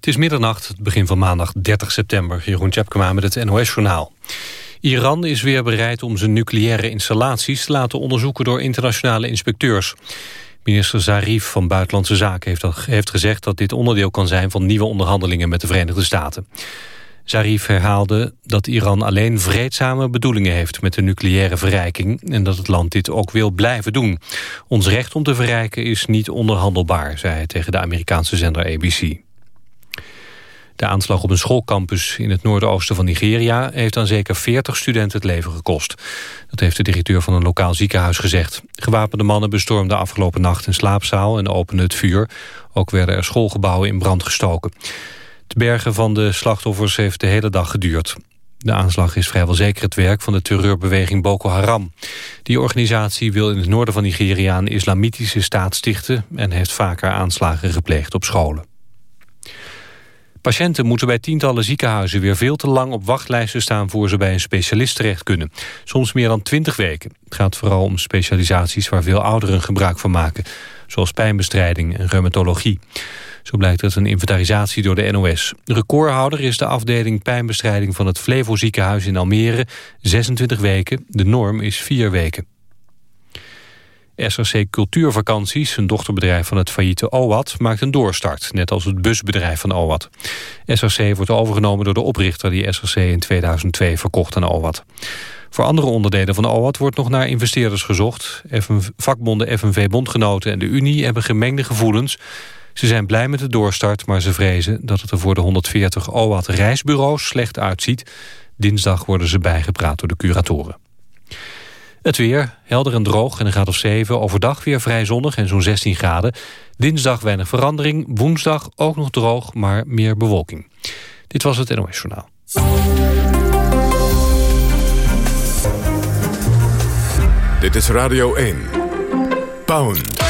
Het is middernacht, het begin van maandag 30 september. Jeroen Tjepkema met het NOS-journaal. Iran is weer bereid om zijn nucleaire installaties te laten onderzoeken door internationale inspecteurs. Minister Zarif van Buitenlandse Zaken heeft, heeft gezegd dat dit onderdeel kan zijn van nieuwe onderhandelingen met de Verenigde Staten. Zarif herhaalde dat Iran alleen vreedzame bedoelingen heeft met de nucleaire verrijking en dat het land dit ook wil blijven doen. Ons recht om te verrijken is niet onderhandelbaar, zei hij tegen de Amerikaanse zender ABC. De aanslag op een schoolcampus in het noordoosten van Nigeria... heeft aan zeker 40 studenten het leven gekost. Dat heeft de directeur van een lokaal ziekenhuis gezegd. Gewapende mannen bestormden afgelopen nacht een slaapzaal en openden het vuur. Ook werden er schoolgebouwen in brand gestoken. Het bergen van de slachtoffers heeft de hele dag geduurd. De aanslag is vrijwel zeker het werk van de terreurbeweging Boko Haram. Die organisatie wil in het noorden van Nigeria een islamitische staat stichten... en heeft vaker aanslagen gepleegd op scholen. Patiënten moeten bij tientallen ziekenhuizen weer veel te lang op wachtlijsten staan voor ze bij een specialist terecht kunnen. Soms meer dan twintig weken. Het gaat vooral om specialisaties waar veel ouderen gebruik van maken. Zoals pijnbestrijding en reumatologie. Zo blijkt uit een inventarisatie door de NOS. De recordhouder is de afdeling pijnbestrijding van het Flevo ziekenhuis in Almere. 26 weken. De norm is 4 weken. SRC Cultuurvakanties, een dochterbedrijf van het failliete OWAT, maakt een doorstart, net als het busbedrijf van OWAT. SRC wordt overgenomen door de oprichter die SRC in 2002 verkocht aan OWAT. Voor andere onderdelen van OWAT wordt nog naar investeerders gezocht. vakbonden FNV Bondgenoten en de Unie hebben gemengde gevoelens. Ze zijn blij met de doorstart, maar ze vrezen dat het er voor de 140 OWAT reisbureaus slecht uitziet. Dinsdag worden ze bijgepraat door de curatoren. Het weer, helder en droog en een graad of 7. Overdag weer vrij zonnig en zo'n 16 graden. Dinsdag weinig verandering. Woensdag ook nog droog, maar meer bewolking. Dit was het NOS Journaal. Dit is Radio 1. Pound.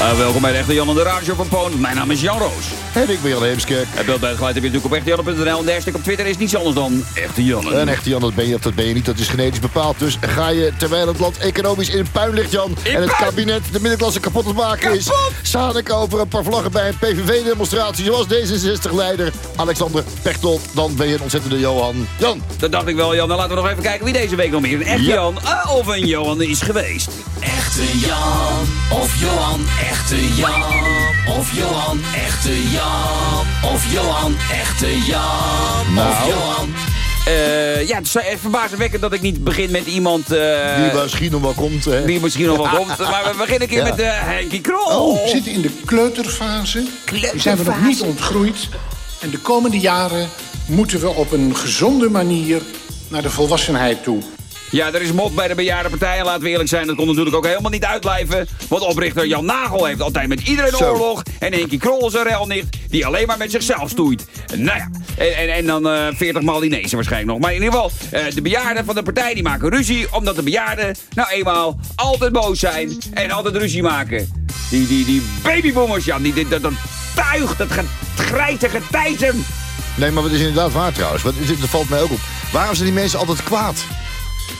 Uh, welkom bij de Echte Jan en de Radio van Poon. Mijn naam is Jan Roos. En ik ben Jan Heemskerk. Het beeld bij het geluid heb je natuurlijk op echtejanne.nl. En de hashtag op Twitter is niets anders dan Echte Jan. Een Echte Jan, dat ben je of dat ben je niet. Dat is genetisch bepaald. Dus ga je, terwijl het land economisch in puin ligt, Jan... In en het puin? kabinet de middenklasse kapot te maken is... staan ik over een paar vlaggen bij een PVV-demonstratie... zoals D66-leider Alexander Pechtold. Dan ben je een ontzettende Johan. Jan. Dat dacht ik wel, Jan. Dan laten we nog even kijken wie deze week nog meer een echte Ja. Jan eh, of een Johan is geweest. Echte Jan of Johan, echte Jan of Johan, echte Jan of Johan, echte Jan Nou. of Johan. Eh, ja, het is verbazingwekkend dat ik niet begin met iemand... eh, Die misschien nog wel komt. Hè. die misschien nog wel komt. Maar we beginnen een keer Ja. met eh Henkie Krol. Oh, we zitten in de kleuterfase. Die zijn we nog niet ontgroeid. En de komende jaren moeten we op een gezonde manier naar de volwassenheid toe. Ja, er is mot bij de bejaardenpartij. En laten we eerlijk zijn, dat kon natuurlijk ook helemaal niet uitblijven. Want oprichter Jan Nagel heeft altijd met iedereen Zo. oorlog. En Henkie Krol is een relnicht die alleen maar met zichzelf stoeit. Nou ja, en, en, en dan eh 40 Malinezen waarschijnlijk nog. Maar in ieder geval, eh, de bejaarden van de partij die maken ruzie. Omdat de bejaarden nou eenmaal altijd boos zijn en altijd ruzie maken. Die, die, die babyboomers, Jan, die, die- dat, dat tuig, dat grijze getijzen. Nee, maar het is inderdaad waar trouwens. Dat valt mij ook op. Waarom zijn die mensen altijd kwaad?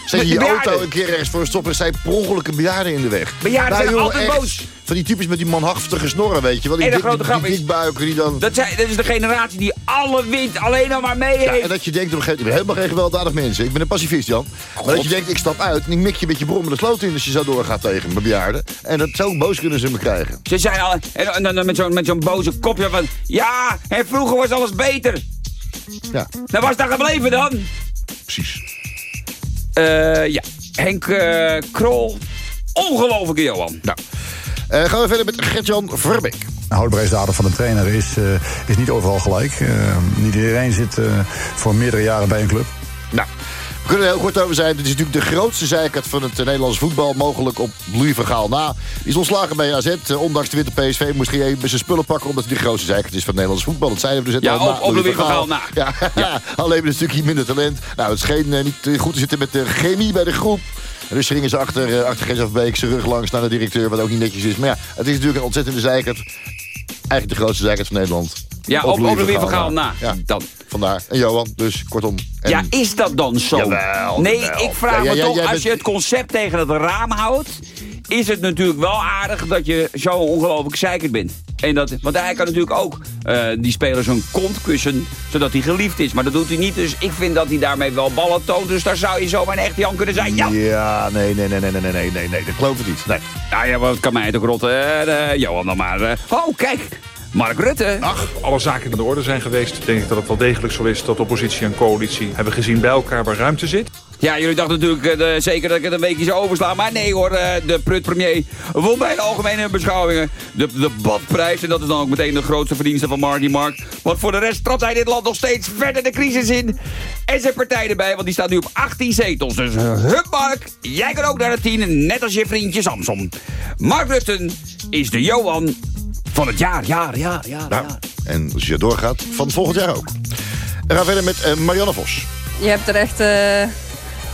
Zet je auto een keer ergens voor stoppen... en zijn per ongeluk een bejaarde in de weg. Bejaarden zijn jongen, altijd echt. boos. Van die types met die manhaftige snorren, weet je wel. Die, En de grote die, grap die is- dikbuiken die dan... Dat, zijn, dat is de generatie die alle wind alleen nog maar mee Ja, heeft. en dat je denkt, op een gegeven moment, helemaal geen gewelddadig mensen. Ik ben een pacifist, Jan. Maar dat je denkt, ik stap uit en ik mik je met je brom de sloot in... als je zo doorgaat tegen mijn bejaarden. En dat zo boos kunnen ze me krijgen. Ze zijn al, en, dan met zo'n met zo'n boze kopje van... Ja, en vroeger was alles beter. Ja, Nou, was daar gebleven dan? precies. Eh, ja, Henk eh, Krol. Ongelofelijke Johan. Nou, eh, gaan we verder met Gert-Jan Verbeek. De houdbaarheidsdatum van een trainer is, eh, is niet overal gelijk. Niet iedereen zit eh, voor meerdere jaren bij een club. We kunnen er heel kort over zijn. Dit is natuurlijk de grootste zijkant van het eh, Nederlandse voetbal. Mogelijk op Louis van Gaal na. Die is ontslagen bij AZ. Eh, ondanks de witte PSV moest hij even zijn spullen pakken... omdat hij de grootste zijkant is van het Nederlandse voetbal. Dat zeiden we dus net Ja, al. op- op Louis van Gaal na. Ja, alleen met een stukje minder talent. Nou, het scheen eh, niet goed te zitten met de chemie bij de groep. Dus gingen ze achter, uh, achter zijn rug langs naar de directeur... wat ook niet netjes is. Maar ja, het is natuurlijk een ontzettende zeikert. Eigenlijk de grootste zeikert van Nederland. Ja, op, weer verhaal na. Ja, dan. Vandaar. En Johan, dus kortom. En... Ja, is dat dan zo? Jawel, nee, jawel. ik vraag Ja, me toch, als bent- je het concept tegen het raam houdt... is het natuurlijk wel aardig dat je zo ongelooflijk zeikerd bent. En dat, want hij kan natuurlijk ook eh, die speler zijn kont kussen... zodat hij geliefd is. Maar dat doet hij niet, dus ik vind dat hij daarmee wel ballen toont. Dus daar zou je zomaar een echte Jan kunnen zijn. Ja, Ja, nee, nee, nee, nee, nee, nee, nee, nee, dat geloof ik niet. Nee. nou ja, wat kan mij ook rotten. Eh, Johan dan maar. eh. Oh, kijk, Mark Rutte. alle zaken in de orde zijn geweest, denk ik dat het wel degelijk zo is dat oppositie en coalitie hebben gezien bij elkaar waar ruimte zit. Ja, jullie dachten natuurlijk eh, zeker dat ik het een weekje zou overslaan. Maar nee hoor, eh, de Prut Premier won bij de algemene beschouwingen de, de badprijs. En dat is dan ook meteen de grootste verdienste van Marky Mark. Want voor de rest trapt hij dit land nog steeds verder de crisis in. En zijn partij erbij, want die staat nu op 18 zetels. Dus hup Mark, jij kan ook naar de 10, net als je vriendje Samson. Mark Rutten is de Johan van het jaar, jaar, jaar, jaar, Nou, jaar. en als je doorgaat, van volgend jaar ook. We gaan verder met eh, Marianne Vos. Je hebt er echt eh,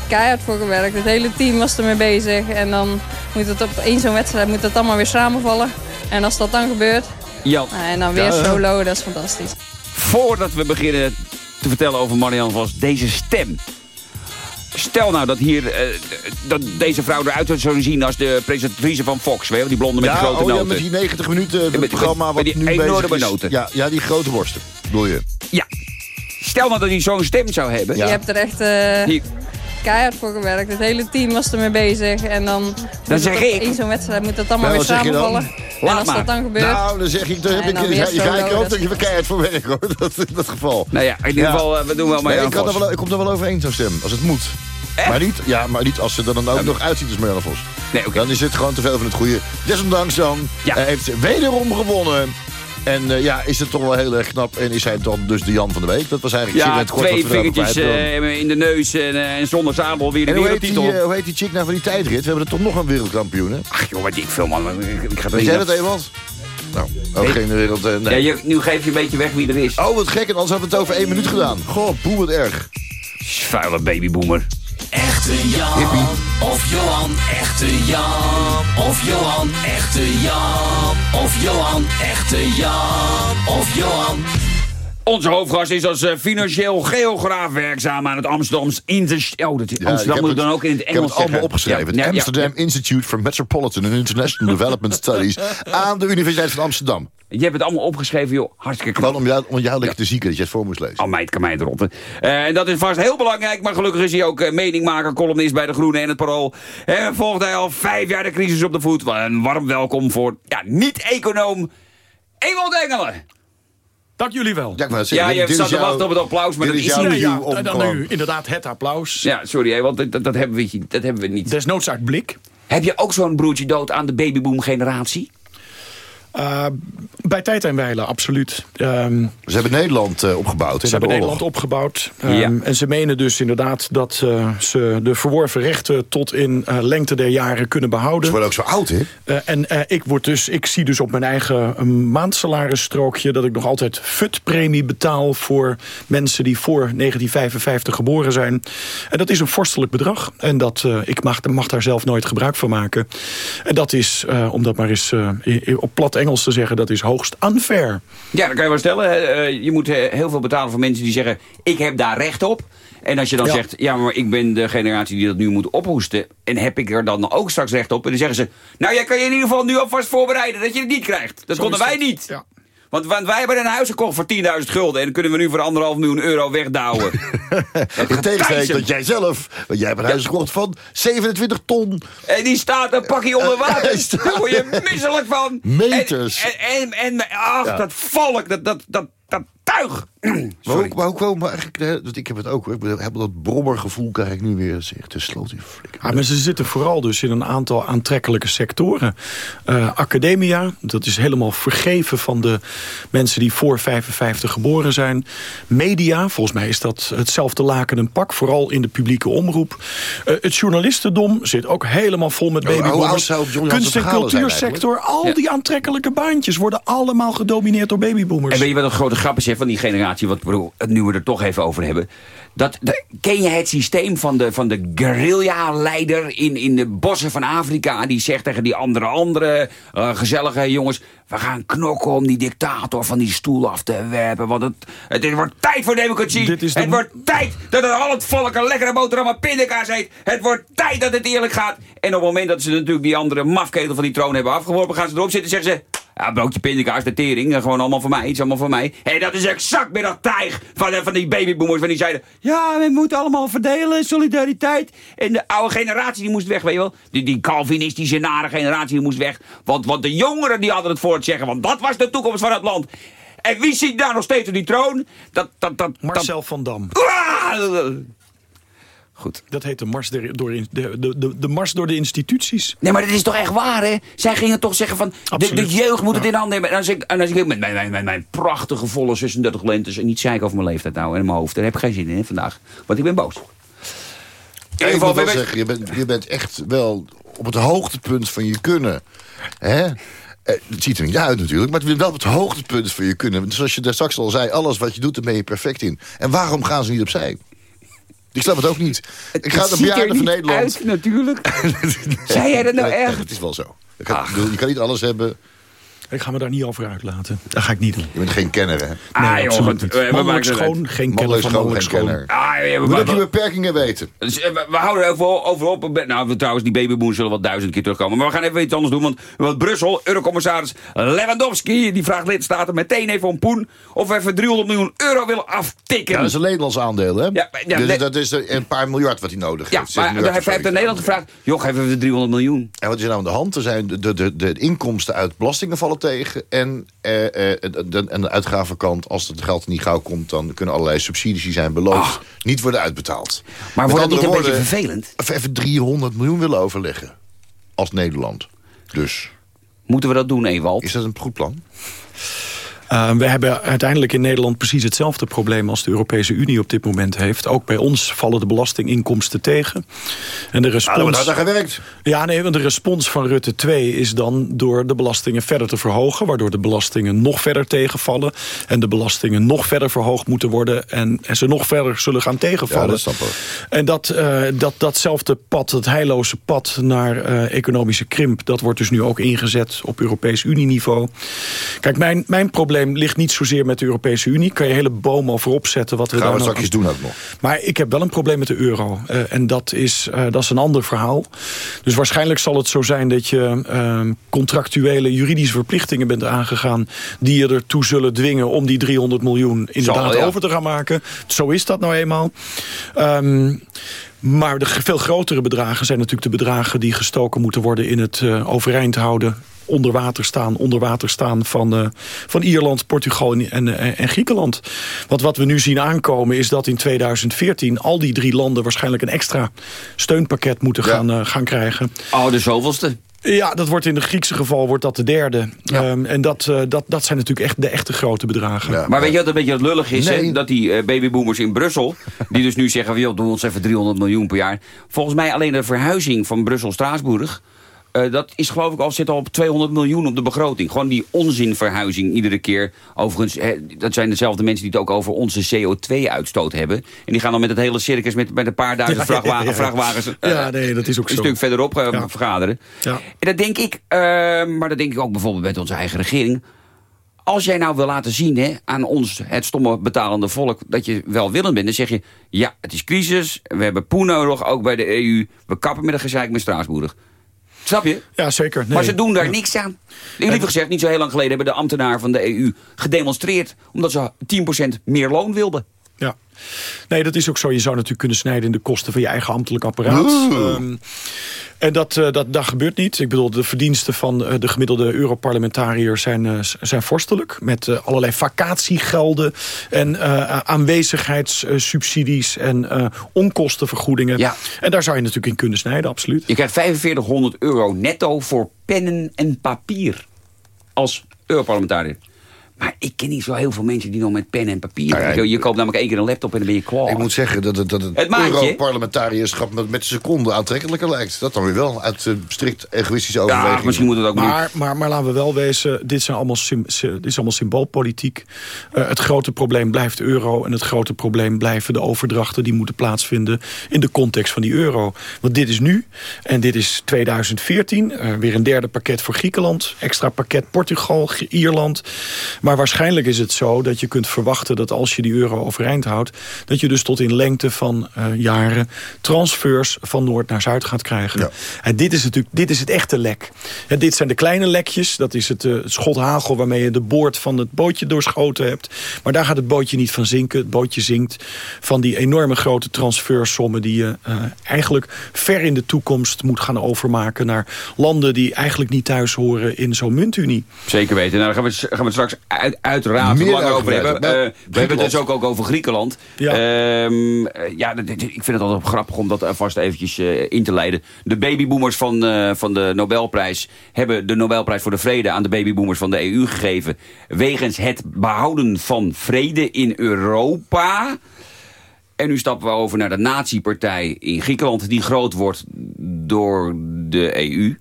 keihard voor gewerkt. Het hele team was ermee bezig. En dan moet het op één zo'n wedstrijd moet het allemaal weer samenvallen. En als dat dan gebeurt, Jan, nou, en dan weer Ja, ja. solo, dat is fantastisch. voordat we beginnen te vertellen over Marianne Vos, deze stem. Stel nou dat hier eh, dat deze vrouw eruit zou zien als de presentatrice van Fox. Weet je, die blonde met die grote oh, ja, noten. met die 90 minuten het met- met- programma met wat die nu enorme bezig is. noten. Ja, ja, die grote borsten, bedoel je? Ja. Stel nou dat hij zo'n stem zou hebben. Ja. Je hebt er echt eh, keihard voor gewerkt. Het hele team was ermee bezig. En dan, het zeg ik- één zo'n wedstrijd moet het allemaal Nou, weer je dan? samenvallen. Laat en als maar. dat dan gebeurt, Nou, dan zeg ik, dan heb ik, dan dan weer ga, ga ik ook dat dat je keihard voor werk hoor, dat, in dat geval. nou ja, in ieder geval, eh, we doen wel Nee, Marianne ik, kan er wel, ik kom er wel overeen zo'n stem, als het moet. Maar niet, ja, maar niet als ze er dan ook nog uitziet als Marianne Vos. Nee, oké. Dan is het gewoon te veel van het goede. Desondanks dan Ja. eh, heeft ze wederom gewonnen. En eh, ja, is het toch wel heel erg knap. En is hij dan dus de Jan van de Week? Dat was eigenlijk Ja, het kort twee wat vingertjes eh, in de neus en, eh, en zonder zadel weer de En hoe heet, die, wereldtitel. hoe heet die chick nou van die tijdrit? We hebben er toch nog een wereldkampioen, hè? Ach joh, wat ik veel man. Ik, ik ga Weet jij dat, Ewald? Nou, ook Nee. geen wereld... eh, Ja, nee. je, nu geef je een beetje weg wie er is. Oh, wat gek. En anders hadden we het over één minuut gedaan. Goh, poe, wat erg. Vuile babyboomer. Echte Jan of Johan, echte Jan of Johan, echte Jan of Johan, echte Jan of Johan. Onze hoofdgast is als eh, financieel geograaf werkzaam aan het Amsterdams Institute. Oh, dat, Ja, ik Amsterdam heb moet ik dan het- ook in het Ik heb Engels het allemaal zeggen. opgeschreven. Ja, ja, het ja, Amsterdam Institute for Metropolitan and International Development Studies aan de Universiteit van Amsterdam. Je hebt het allemaal opgeschreven, joh. Hartstikke knap. Gewoon om jou, om jou lekker te zieken dat je het voor moest lezen. Oh, meid, kan mij het rotten. Eh, en dat is vast heel belangrijk, maar gelukkig is hij ook eh, meningmaker, columnist bij De Groene en het Parool. En volgt hij al vijf jaar de crisis op de voet. Een warm welkom voor, ja, niet-econoom Ewald Engelen. Dank jullie wel. Ja, ik wou net Ja, je staat te wachten op het applaus, maar dat is is jouw niet. Ja, dan nu inderdaad het applaus. Ja, sorry dat, dat, dat, hebben we, dat hebben we niet. Desnoods uit blik. Heb je ook zo'n broertje dood aan de babyboom-generatie? Uh, bij tijd en wijle, absoluut. Um, Ze hebben Nederland uh, opgebouwd. Ze hebben Nederland opgebouwd. Um, ja. En ze menen dus inderdaad dat uh, ze de verworven rechten tot in uh, lengte der jaren kunnen behouden. Ze worden ook zo oud, hè? Uh, en ik, word dus, ik zie dus op mijn eigen maandsalarisstrookje... dat ik nog altijd FUT-premie betaal voor mensen die voor 1955 geboren zijn. En dat is een vorstelijk bedrag. En dat, ik mag, mag, daar zelf nooit gebruik van maken. En dat is, om dat maar eens op plat Engels te zeggen, dat is hoogst unfair. Ja, dat kan je wel stellen. Uh, je moet uh, heel veel betalen voor mensen die zeggen... ik heb daar recht op. En als je dan ja. zegt, ja, maar ik ben de generatie die dat nu moet ophoesten... en heb ik er dan ook straks recht op? En dan zeggen ze, nou, jij kan je in ieder geval nu alvast voorbereiden... dat je het niet krijgt. Dat Zo konden wij niet. Ja. Want, want, wij hebben een huis gekocht voor 10.000 gulden... en dan kunnen we nu voor anderhalf miljoen euro wegdouwen. In tegenstelling dat jij zelf... Want jij hebt een huis gekocht van 27 ton. En die staat een pakje onder water. Daar word je misselijk van. Meters. En, en, en, en ach, ja. dat volk, dat, dat, dat, dat tuig. Maar hoe, maar hoe komen eigenlijk... Want ik heb het ook hoor. Ik heb dat brommergevoel krijg ik nu weer. Zeg, te sloot die flikker. Ja, maar ze zitten vooral dus in een aantal aantrekkelijke sectoren. Uh, academia, dat is helemaal vergeven van de mensen die voor 55 geboren zijn. Media, volgens mij is dat hetzelfde laken en pak. Vooral in de publieke omroep. Uh, het journalistendom zit ook helemaal vol met babyboomers. Kunst- en cultuursector, al ja. die aantrekkelijke baantjes... worden allemaal gedomineerd door babyboomers. En weet je wat een grote grap is hè, van die generatie? Generatie, wat bedoel, nu we er toch even over hebben. Dat, dat- ken je het systeem van de, van de guerrilla-leider in, in de bossen van Afrika? Die zegt tegen die andere, andere eh, gezellige jongens... we gaan knokken om die dictator van die stoel af te werpen. Want het, het, wordt tijd voor democratie. Dit is de het wordt tijd dat het al het volk een lekkere boterham en pindakaas eet. Het wordt tijd dat het eerlijk gaat. En op het moment dat ze natuurlijk die andere mafketel van die troon hebben afgeworpen... gaan ze erop zitten en zeggen ze... Ja, broodje pindakaas, de tering, eh, gewoon allemaal voor mij, iets allemaal voor mij. En dat is exact weer dat tijg van, eh, van die babyboomers. Van die zeiden, ja, we moeten allemaal verdelen, solidariteit. En de oude generatie die moest weg, weet je wel. Die, die Calvinistische, nare generatie die moest weg. Want, want de jongeren die hadden het voor het zeggen. Want dat was de toekomst van het land. En wie zit daar nog steeds op die troon? Dat, dat, dat, Marcel van Dam. dat... Goed. Dat heet de mars, door, in- de, de, de, de mars door de instituties. Nee, maar dat is toch echt waar, hè? Zij gingen toch zeggen van, de, jeugd moet het in handen hebben. En dan zeg ik, en dan zeg ik met mijn, mijn, mijn, mijn prachtige volle 36 lentes... en niet zeiken over mijn leeftijd nou en mijn hoofd. Daar heb ik geen zin in hè, vandaag. Want ik ben boos. In ik moet wel we- we- zeggen, je bent, je bent echt wel op het hoogtepunt van je kunnen. Hè? Eh, Het ziet er niet uit natuurlijk, maar het is wel op het hoogtepunt van je kunnen. Zoals je daar straks al zei, alles wat je doet, daar ben je perfect in. En waarom gaan ze niet opzij? Ik snap het ook niet. Ik ga het de bejaarden van Nederland... uit, natuurlijk. Zei jij dat nou Nee, echt? Het is wel zo. Je kan niet alles hebben. Ik ga me daar niet over uitlaten. Dat ga ik niet doen. Je bent geen kenner, hè? Ah, joh, absoluut goed, niet. we- maken het schoon, geen kenner van schoon, mannelijk geen schoon. kenner. Ah, ja, we, moet je beperkingen weten. dus, eh, we, we houden er over, over op. Nou, we, trouwens, die babyboons zullen wel duizend keer terugkomen. Maar we gaan even iets anders doen. Want, want Brussel, Eurocommissaris Lewandowski... die vraagt lidstaten meteen even om poen... of we even 300 miljoen euro willen aftikken. Ja, dat is een Nederlands aandeel, hè? Ja, ja, dus nee. dat is een paar miljard wat hij nodig Ja, heeft. Zes maar hij heeft aan Nederland gevraagd... joh, geven we 300 miljoen. En wat is er nou aan de hand? Er zijn de, de, de, de inkomsten uit belastingen vallen tegen. En, eh, eh, de, de uitgavenkant, als het geld niet gauw komt... dan kunnen allerlei subsidies die zijn beloofd niet worden uitbetaald. Maar Met wordt dat niet een beetje vervelend? of Even 300 miljoen willen overleggen. Als Nederland. Dus, Moeten we dat doen, Ewald? is dat een goed plan? Uh, we hebben uiteindelijk in Nederland precies hetzelfde probleem als de Europese Unie op dit moment heeft. Ook bij ons vallen de belastinginkomsten tegen. En de Ah, respons... hard aan gewerkt. Ja, nee, want de respons van Rutte 2 is dan door de belastingen verder te verhogen... waardoor de belastingen nog verder tegenvallen... en de belastingen nog verder verhoogd moeten worden... en, en ze nog verder zullen gaan tegenvallen. Ja, dat snap ik. En dat, eh, dat, datzelfde pad, dat heilloze pad naar eh, economische krimp... dat wordt dus nu ook ingezet op Europees Unie-niveau. Kijk, mijn, mijn probleem ligt niet zozeer met de Europese Unie. Kan je hele boom over opzetten. Wat we Gaan daar we nou straks doen ook nog. maar ik heb wel een probleem met de euro. Eh, en dat is, eh, dat is een ander verhaal. Dus waarschijnlijk zal het zo zijn dat je ehm, contractuele juridische verplichtingen bent aangegaan... die je ertoe zullen dwingen om die 300 miljoen inderdaad Zal, ja. over te gaan maken. Zo is dat nou eenmaal. Ehm, maar de veel grotere bedragen zijn natuurlijk de bedragen... die gestoken moeten worden in het eh, overeind houden onder water staan, onder water staan van, eh, van Ierland, Portugal en, en, en Griekenland. Want wat we nu zien aankomen is dat in 2014 al die drie landen waarschijnlijk een extra steunpakket moeten Ja. gaan, eh, gaan krijgen. Oh, de zoveelste. Ja, dat wordt in het Griekse geval wordt dat de derde. Ehm, en dat, eh, dat, dat zijn natuurlijk echt de echte grote bedragen. Ja. Maar weet je wat een beetje het lullig is? Nee. Dat die eh, babyboomers in Brussel, die dus nu zeggen... joh, doe ons even 300 miljoen per jaar. Volgens mij alleen de verhuizing van Brussel-Straatsburg... eh, dat is geloof ik al, zit al op 200 miljoen op de begroting. Gewoon die onzinverhuizing iedere keer. Overigens, dat zijn dezelfde mensen die het ook over onze CO2-uitstoot hebben. En die gaan dan met het hele circus met, met een paar duizend Ja, ja, ja, vrachtwagen, ja. vrachtwagens... eh, Ja, nee, dat is ook een zo. stuk verderop eh, vergaderen. Ja. En dat denk ik, maar dat denk ik ook bijvoorbeeld met onze eigen regering. Als jij nou wil laten zien hè, aan ons, het stomme betalende volk... dat je welwillend bent, dan zeg je... ja, het is crisis, we hebben poen nodig, ook bij de EU. We kappen met een gezeik met Straatsburg. Snap je? Ja, zeker. Nee. Maar ze doen daar niks aan. Liever gezegd, niet zo heel lang geleden... hebben de ambtenaren van de EU gedemonstreerd... omdat ze 10% meer loon wilden. Ja. Nee, dat is ook zo. Je zou natuurlijk kunnen snijden in de kosten van je eigen ambtelijk apparaat. Ehm, en dat, eh, dat, dat gebeurt niet. Ik bedoel, de verdiensten van eh, de gemiddelde Europarlementariër zijn, eh, zijn vorstelijk. Met allerlei vacatiegelden en aanwezigheidssubsidies en onkostenvergoedingen. Ja. En daar zou je natuurlijk in kunnen snijden, absoluut. Je krijgt 4500 euro netto voor pennen en papier. Als Europarlementariër. Maar ik ken niet zo heel veel mensen die nog met pen en papier... je, je koopt namelijk één keer een laptop en dan ben je klaar. Ik moet zeggen dat het, dat het. Europarlementariërschap met, met seconden aantrekkelijker lijkt. Dat dan weer wel, uit eh, strikt egoïstische overwegingen. misschien moet het ook Maar, maar, maar laten we wel wezen, dit, zijn allemaal dit is allemaal symboolpolitiek. Eh, het grote probleem blijft de euro. En het grote probleem blijven de overdrachten... die moeten plaatsvinden in de context van die euro. Want dit is nu, en dit is 2014. eh, weer een derde pakket voor Griekenland. Extra pakket Portugal, Ierland. Maar waarschijnlijk is het zo dat je kunt verwachten... dat als je die euro overeind houdt... dat je dus tot in lengte van eh, jaren... transfers van Noord naar Zuid gaat krijgen. En dit is natuurlijk dit is het echte lek. Dit zijn de kleine lekjes. Dat is het, eh, het schot hagel waarmee je de boord van het bootje doorschoten hebt. Maar daar gaat het bootje niet van zinken. Het bootje zinkt van die enorme grote transfersommen... die je eh, eigenlijk ver in de toekomst moet gaan overmaken... naar landen die eigenlijk niet thuis horen in zo'n muntunie. Zeker weten. Nou, daar gaan we, gaan we straks uit, uiteraard Meer langer over hebben. Eh, we hebben het dus ook, ook over Griekenland. Ja. Ehm, eh, ja, ik vind het altijd grappig om dat vast eventjes eh, in te leiden. De babyboomers van, eh, van de Nobelprijs hebben de Nobelprijs voor de Vrede aan de babyboomers van de EU gegeven. Wegens het behouden van vrede in Europa. En nu stappen we over naar de nazi-partij in Griekenland... die groot wordt door de EU.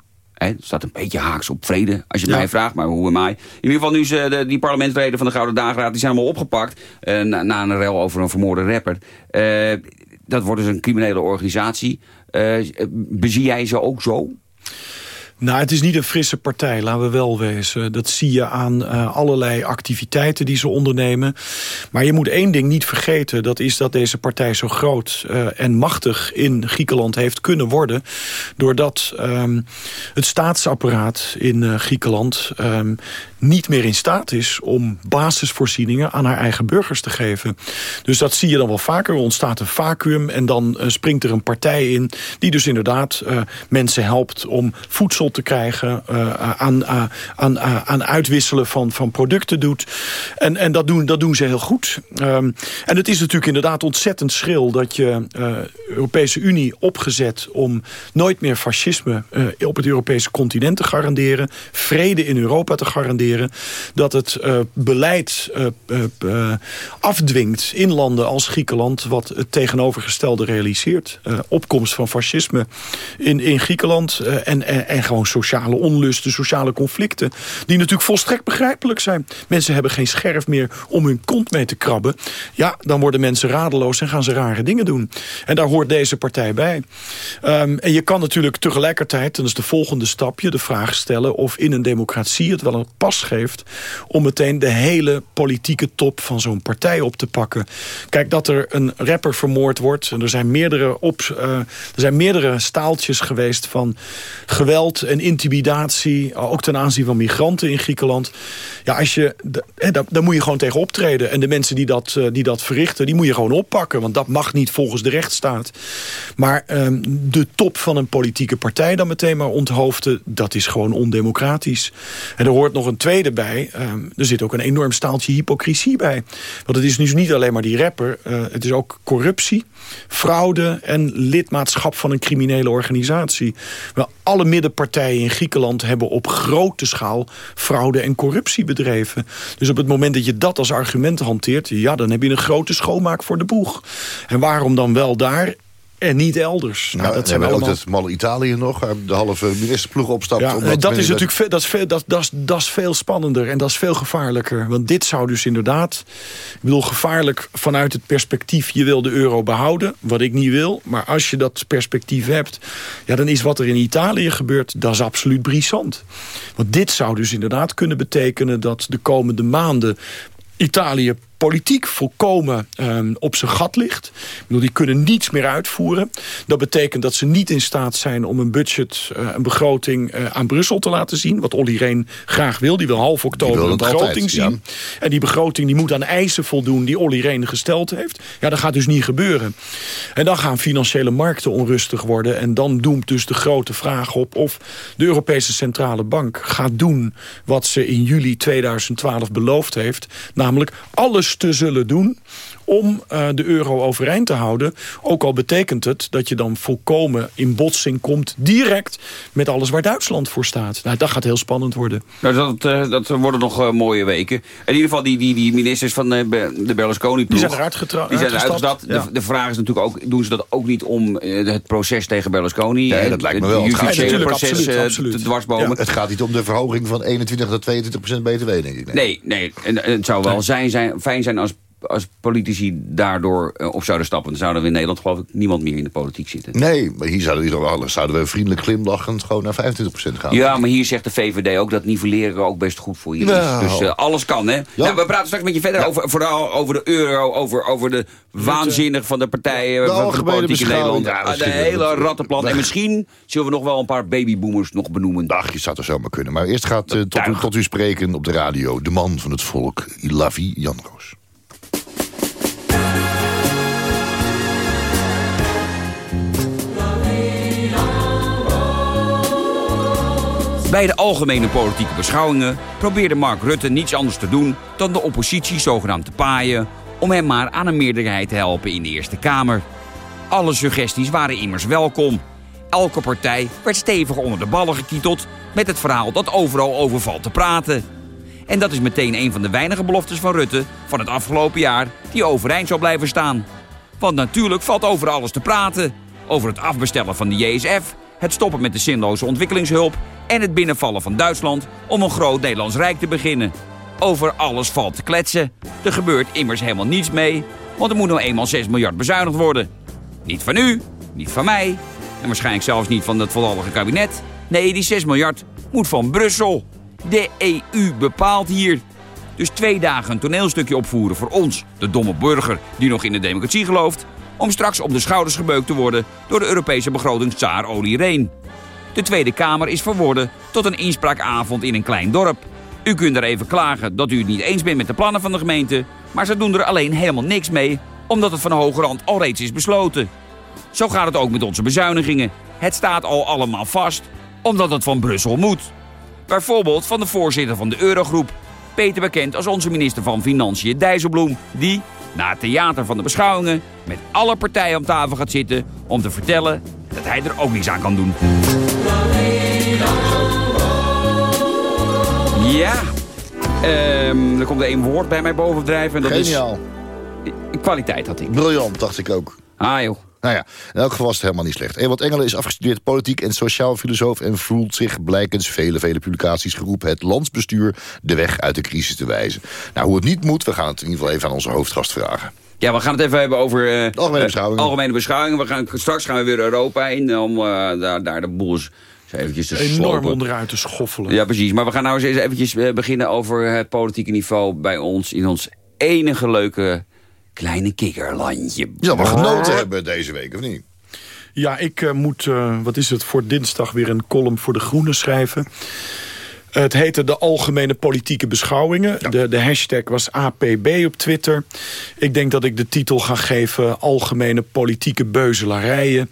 Het staat een beetje haaks op vrede, als je het Ja. mij vraagt. Maar hoe am I? In ieder geval, nu is de, die parlementsleden van de Gouden Dageraad... die zijn allemaal opgepakt eh, na, na een rel over een vermoorde rapper. Eh, dat wordt dus een criminele organisatie. Eh, bezie jij ze ook zo? Nou, het is niet een frisse partij, laten we wel wezen. Dat zie je aan eh, allerlei activiteiten die ze ondernemen. Maar je moet één ding niet vergeten. Dat is dat deze partij zo groot eh, en machtig in Griekenland heeft kunnen worden. Doordat ehm, het staatsapparaat in eh, Griekenland ehm, niet meer in staat is... om basisvoorzieningen aan haar eigen burgers te geven. Dus dat zie je dan wel vaker. Er ontstaat een vacuüm en dan springt er een partij in... die dus inderdaad mensen helpt om voedsel te krijgen... eh, aan, aan, aan, aan uitwisselen van, van producten doet. En, en dat, doen, dat doen ze heel goed. Ehm, en het is natuurlijk inderdaad ontzettend schril... dat je eh Europese Unie opgezet om nooit meer fascisme... eh, op het Europese continent te garanderen. Vrede in Europa te garanderen. Dat het eh, beleid eh, eh, eh, afdwingt in landen als Griekenland... wat het tegenovergestelde realiseert. Eh, opkomst van fascisme in, in Griekenland. eh, en, en, en gewoon sociale onlusten, sociale conflicten. Die natuurlijk volstrekt begrijpelijk zijn. Mensen hebben geen scherf meer om hun kont mee te krabben. Ja, dan worden mensen radeloos en gaan ze rare dingen doen. En daar hoort deze partij bij. Ehm, en je kan natuurlijk tegelijkertijd, dat is de volgende stapje... de vraag stellen of in een democratie het wel een pas geeft... om meteen de hele politieke top van zo'n partij op te pakken. Kijk, dat er een rapper vermoord wordt... en er zijn meerdere, op, eh, er zijn meerdere staaltjes geweest van geweld en intimidatie... ook ten aanzien van migranten in Griekenland. Ja, als je, daar moet je gewoon tegen optreden. En de mensen die dat, eh, die dat verrichten, die moet je gewoon oppakken. Want dat mag niet volgens de rechtsstaat. Maar ehm, de top van een politieke partij dan meteen maar onthoofden... dat is gewoon ondemocratisch. En er hoort nog een tweede bij. ehm, er zit ook een enorm staaltje hypocrisie bij. Want het is dus niet alleen maar die rapper. eh, het is ook corruptie, fraude en lidmaatschap van een criminele organisatie. Wel, alle middenpartijen in Griekenland hebben op grote schaal... fraude en corruptie bedreven. Dus op het moment dat je dat als argument hanteert... ja, dan heb je een grote schoonmaak voor de boeg. En waarom dan wel daar en niet elders? Nou, dat zijn hebben we ook allemaal... dat malle Italië nog, de halve ministerploeg opstapt. Ja, omdat dat is natuurlijk veel, dat is veel, dat, dat, is, dat is veel spannender en dat is veel gevaarlijker. Want dit zou dus inderdaad, ik bedoel gevaarlijk vanuit het perspectief... je wil de euro behouden, wat ik niet wil. Maar als je dat perspectief hebt, ja, dan is wat er in Italië gebeurt... dat is absoluut brisant. Want dit zou dus inderdaad kunnen betekenen dat de komende maanden... Italië politiek volkomen ehm, op zijn gat ligt. Ik bedoel, die kunnen niets meer uitvoeren. Dat betekent dat ze niet in staat zijn om een budget, eh, een begroting eh, aan Brussel te laten zien. Wat Olly Reen graag wil. Die wil half oktober wil een begroting altijd, ja. zien. En die begroting die moet aan eisen voldoen die Olly Reen gesteld heeft. Ja, dat gaat dus niet gebeuren. En dan gaan financiële markten onrustig worden. En dan doemt dus de grote vraag op of de Europese Centrale Bank gaat doen wat ze in juli 2012 beloofd heeft. Namelijk alles te zullen doen om uh, de euro overeind te houden. Ook al betekent het dat je dan volkomen in botsing komt... direct met alles waar Duitsland voor staat. Nou, dat gaat heel spannend worden. Nou, dat, uh, dat worden nog uh, mooie weken. In ieder geval die, die, die ministers van de Berlusconi Die zijn eruit getrapt. Die zijn eruit gestapt. Ja. De, de, vraag is natuurlijk ook, doen ze dat ook niet om het proces tegen Berlusconi... Nee, dat lijkt me wel. Het justitiële proces absoluut, absoluut. te dwarsbomen. Ja. Het gaat niet om de verhoging van 21 tot 22 procent BTW, denk ik. Nee, nee. En, het zou wel zijn, zijn, fijn zijn als als politici daardoor uh, op zouden stappen... dan zouden we in Nederland geloof ik niemand meer in de politiek zitten. Nee, maar hier zouden, we, zouden we vriendelijk glimlachend gewoon naar 25% gaan. Ja, maar hier zegt de VVD ook dat nivelleren ook best goed voor je is. Dus uh, alles kan, hè? Ja. we praten straks met je verder ja. over, vooral over de euro... over, over de waanzinnig van de partijen, de van de politiek in Nederland. Ja, de hele rattenplan. En misschien zullen we nog wel een paar babyboomers nog benoemen. Ach, je zou er zomaar kunnen. Maar eerst gaat uh, tot, u, tot u spreken op de radio... de man van het volk, Ilavi Jan Bij de algemene politieke beschouwingen probeerde Mark Rutte niets anders te doen dan de oppositie zogenaamd te paaien om hem maar aan een meerderheid te helpen in de Eerste Kamer. Alle suggesties waren immers welkom. Elke partij werd stevig onder de ballen gekieteld met het verhaal dat overal over valt te praten. En dat is meteen een van de weinige beloftes van Rutte van het afgelopen jaar die overeind zal blijven staan. Want natuurlijk valt over alles te praten. Over het afbestellen van de JSF, het stoppen met de zinloze ontwikkelingshulp en het binnenvallen van Duitsland om een groot Nederlands Rijk te beginnen. Over alles valt te kletsen. Er gebeurt immers helemaal niets mee, want er moet nou eenmaal 6 miljard bezuinigd worden. Niet van u, niet van mij en waarschijnlijk zelfs niet van het voltallige kabinet. Nee, die 6 miljard moet van Brussel. De EU bepaalt hier. Dus twee dagen een toneelstukje opvoeren voor ons, de domme burger die nog in de democratie gelooft, om straks op de schouders gebeukt te worden door de Europese begrotingstsaar Oli Rehn. De Tweede Kamer is verworden tot een inspraakavond in een klein dorp. U kunt er even klagen dat u het niet eens bent met de plannen van de gemeente... maar ze doen er alleen helemaal niks mee... omdat het van de hoge rand al reeds is besloten. Zo gaat het ook met onze bezuinigingen. Het staat al allemaal vast, omdat het van Brussel moet. Bijvoorbeeld van de voorzitter van de Eurogroep... Peter bekend als onze minister van Financiën Dijsselbloem... die, na het theater van de beschouwingen... met alle partijen om tafel gaat zitten om te vertellen dat hij er ook niets aan kan doen. Ja, um, er komt er één woord bij mij bovendrijven. En dat Geniaal. Is... Kwaliteit had ik. Briljant, dacht ik ook. Ah joh. Nou ja, in elk geval was het helemaal niet slecht. Ewald Engelen is afgestudeerd politiek en sociaal filosoof... en voelt zich blijkens vele, vele publicaties geroepen... het landsbestuur de weg uit de crisis te wijzen. Nou, hoe het niet moet, we gaan het in ieder geval even aan onze hoofdgast vragen. Ja, we gaan het even hebben over... Uh, algemene beschouwingen. algemene beschouwingen. We gaan, straks gaan we weer Europa in om uh, daar, daar de boel eventjes te Enorm slopen. onderuit te schoffelen. Ja, precies. Maar we gaan nou eens eventjes beginnen over het politieke niveau bij ons... in ons enige leuke kleine kikkerlandje. Je zal wel genoten hebben deze week, of niet? Ja, ik uh, moet, uh, wat is het, voor dinsdag weer een column voor De Groene schrijven. Het heette de Algemene Politieke Beschouwingen. Ja. De, de hashtag was APB op Twitter. Ik denk dat ik de titel ga geven Algemene Politieke Beuzelarijen.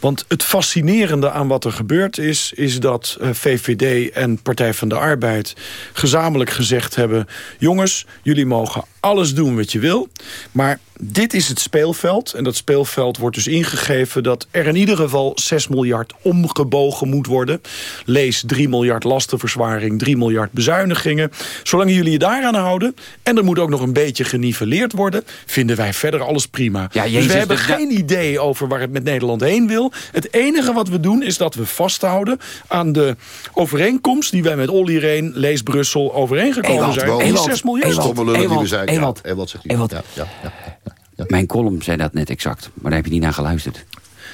Want het fascinerende aan wat er gebeurd is... is dat uh, VVD en Partij van de Arbeid gezamenlijk gezegd hebben... jongens, jullie mogen alles doen wat je wil. Maar dit is het speelveld. En dat speelveld wordt dus ingegeven dat er in ieder geval 6 miljard omgebogen moet worden. Lees 3 miljard lastenverzwaring, 3 miljard bezuinigingen. Zolang jullie je daaraan houden, en er moet ook nog een beetje geniveleerd worden... vinden wij verder alles prima. Ja, dus we hebben geen idee over waar het met Nederland heen wil. Het enige wat we doen is dat we vasthouden aan de overeenkomst... die wij met Olly Reen, Lees Brussel, overeengekomen zijn. Ewald, 6 miljard. Ewald, Ewald, zegt? Ewald. Ja, ja, ja, ja. Mijn column zei dat net exact, maar daar heb je niet naar geluisterd.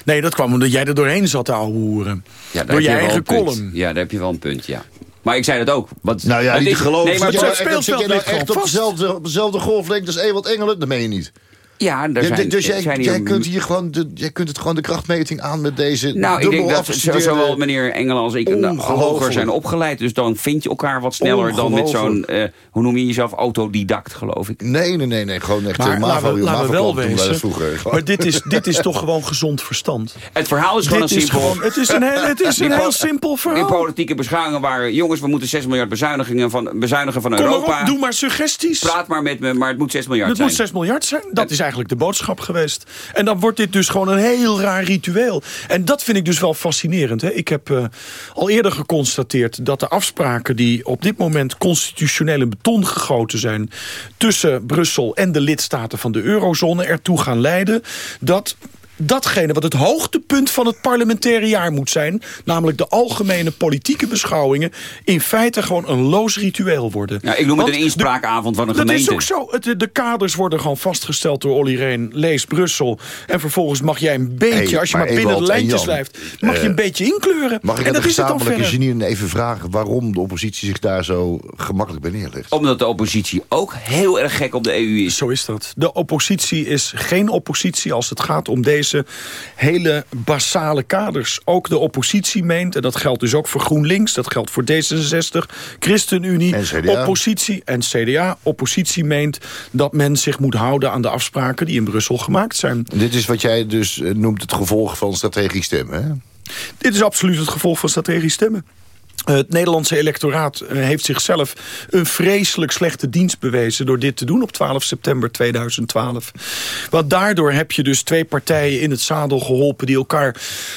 Nee, dat kwam omdat jij er doorheen zat te hoeren. Ja, Door je eigen column. Ja, daar heb je wel een punt, ja. Maar ik zei dat ook. Want nou ja, niet geloven. Nee, maar het nou, echt- speelveld zit je nou ligt gewoon echt op vast. dezelfde, op dezelfde golflengte als Ewald Engelen? Dat meen je niet. Ja, daar Ja, zijn, dus jij, zijn hier jij, kunt hier gewoon de, jij kunt het gewoon de krachtmeting aan met deze Nou, ik dubbel denk dat zowel meneer Engel als ik hoger zijn opgeleid. Dus dan vind je elkaar wat sneller dan met zo'n, eh, hoe noem je jezelf, autodidact, geloof ik. Nee, nee, nee, nee. Gewoon echt Maar eh, laten MAVO, we, laten we wel wezen. vroeger. Maar dit is, dit is toch gewoon gezond verstand. Het verhaal is gewoon Dit een is simpel. gewoon, het is een heel, het is een heel simpel In verhaal. politieke beschouwingen waren... jongens, we moeten 6 miljard bezuinigingen van, bezuinigen van Kom maar Europa. op, doe maar suggesties. Praat maar met me, maar het moet 6 miljard Het zijn. moet 6 miljard zijn. Dat is eigenlijk de boodschap geweest. En dan wordt dit dus gewoon een heel raar ritueel. En dat vind ik dus wel fascinerend. Hè. Ik heb eh, al eerder geconstateerd dat de afspraken... die op dit moment constitutioneel in beton gegoten zijn... tussen Brussel en de lidstaten van de eurozone ertoe gaan leiden... dat datgene wat het hoogtepunt van het parlementaire jaar moet zijn... namelijk de algemene politieke beschouwingen... in feite gewoon een loos ritueel worden. Ja, ik noem het een inspraakavond van een dat gemeente. is ook zo. Het, de kaders worden gewoon vastgesteld door Olly Reen. Lees Brussel. En vervolgens mag jij een beetje, Hey, als je maar maar, binnen de lijntjes blijft... mag je eh, een beetje inkleuren. Mag ik en aan de dat is het dan gezamenlijke even vragen... waarom de oppositie zich daar zo gemakkelijk bij neerlegt? Omdat de oppositie ook heel erg gek op de EU is. Zo is dat. De oppositie is geen oppositie als het gaat om deze hele basale kaders. Ook de oppositie meent, en dat geldt dus ook voor GroenLinks... dat geldt voor D66, ChristenUnie, En CDA. oppositie en CDA. Oppositie meent dat men zich moet houden aan de afspraken... die in Brussel gemaakt zijn. Dit is wat jij dus eh, noemt het gevolg van strategisch stemmen, hè? Dit is absoluut het gevolg van strategisch stemmen. Het Nederlandse electoraat eh, heeft zichzelf een vreselijk slechte dienst bewezen... door dit te doen op 12 september 2012. Want daardoor heb je dus twee partijen in het zadel geholpen... die elkaar,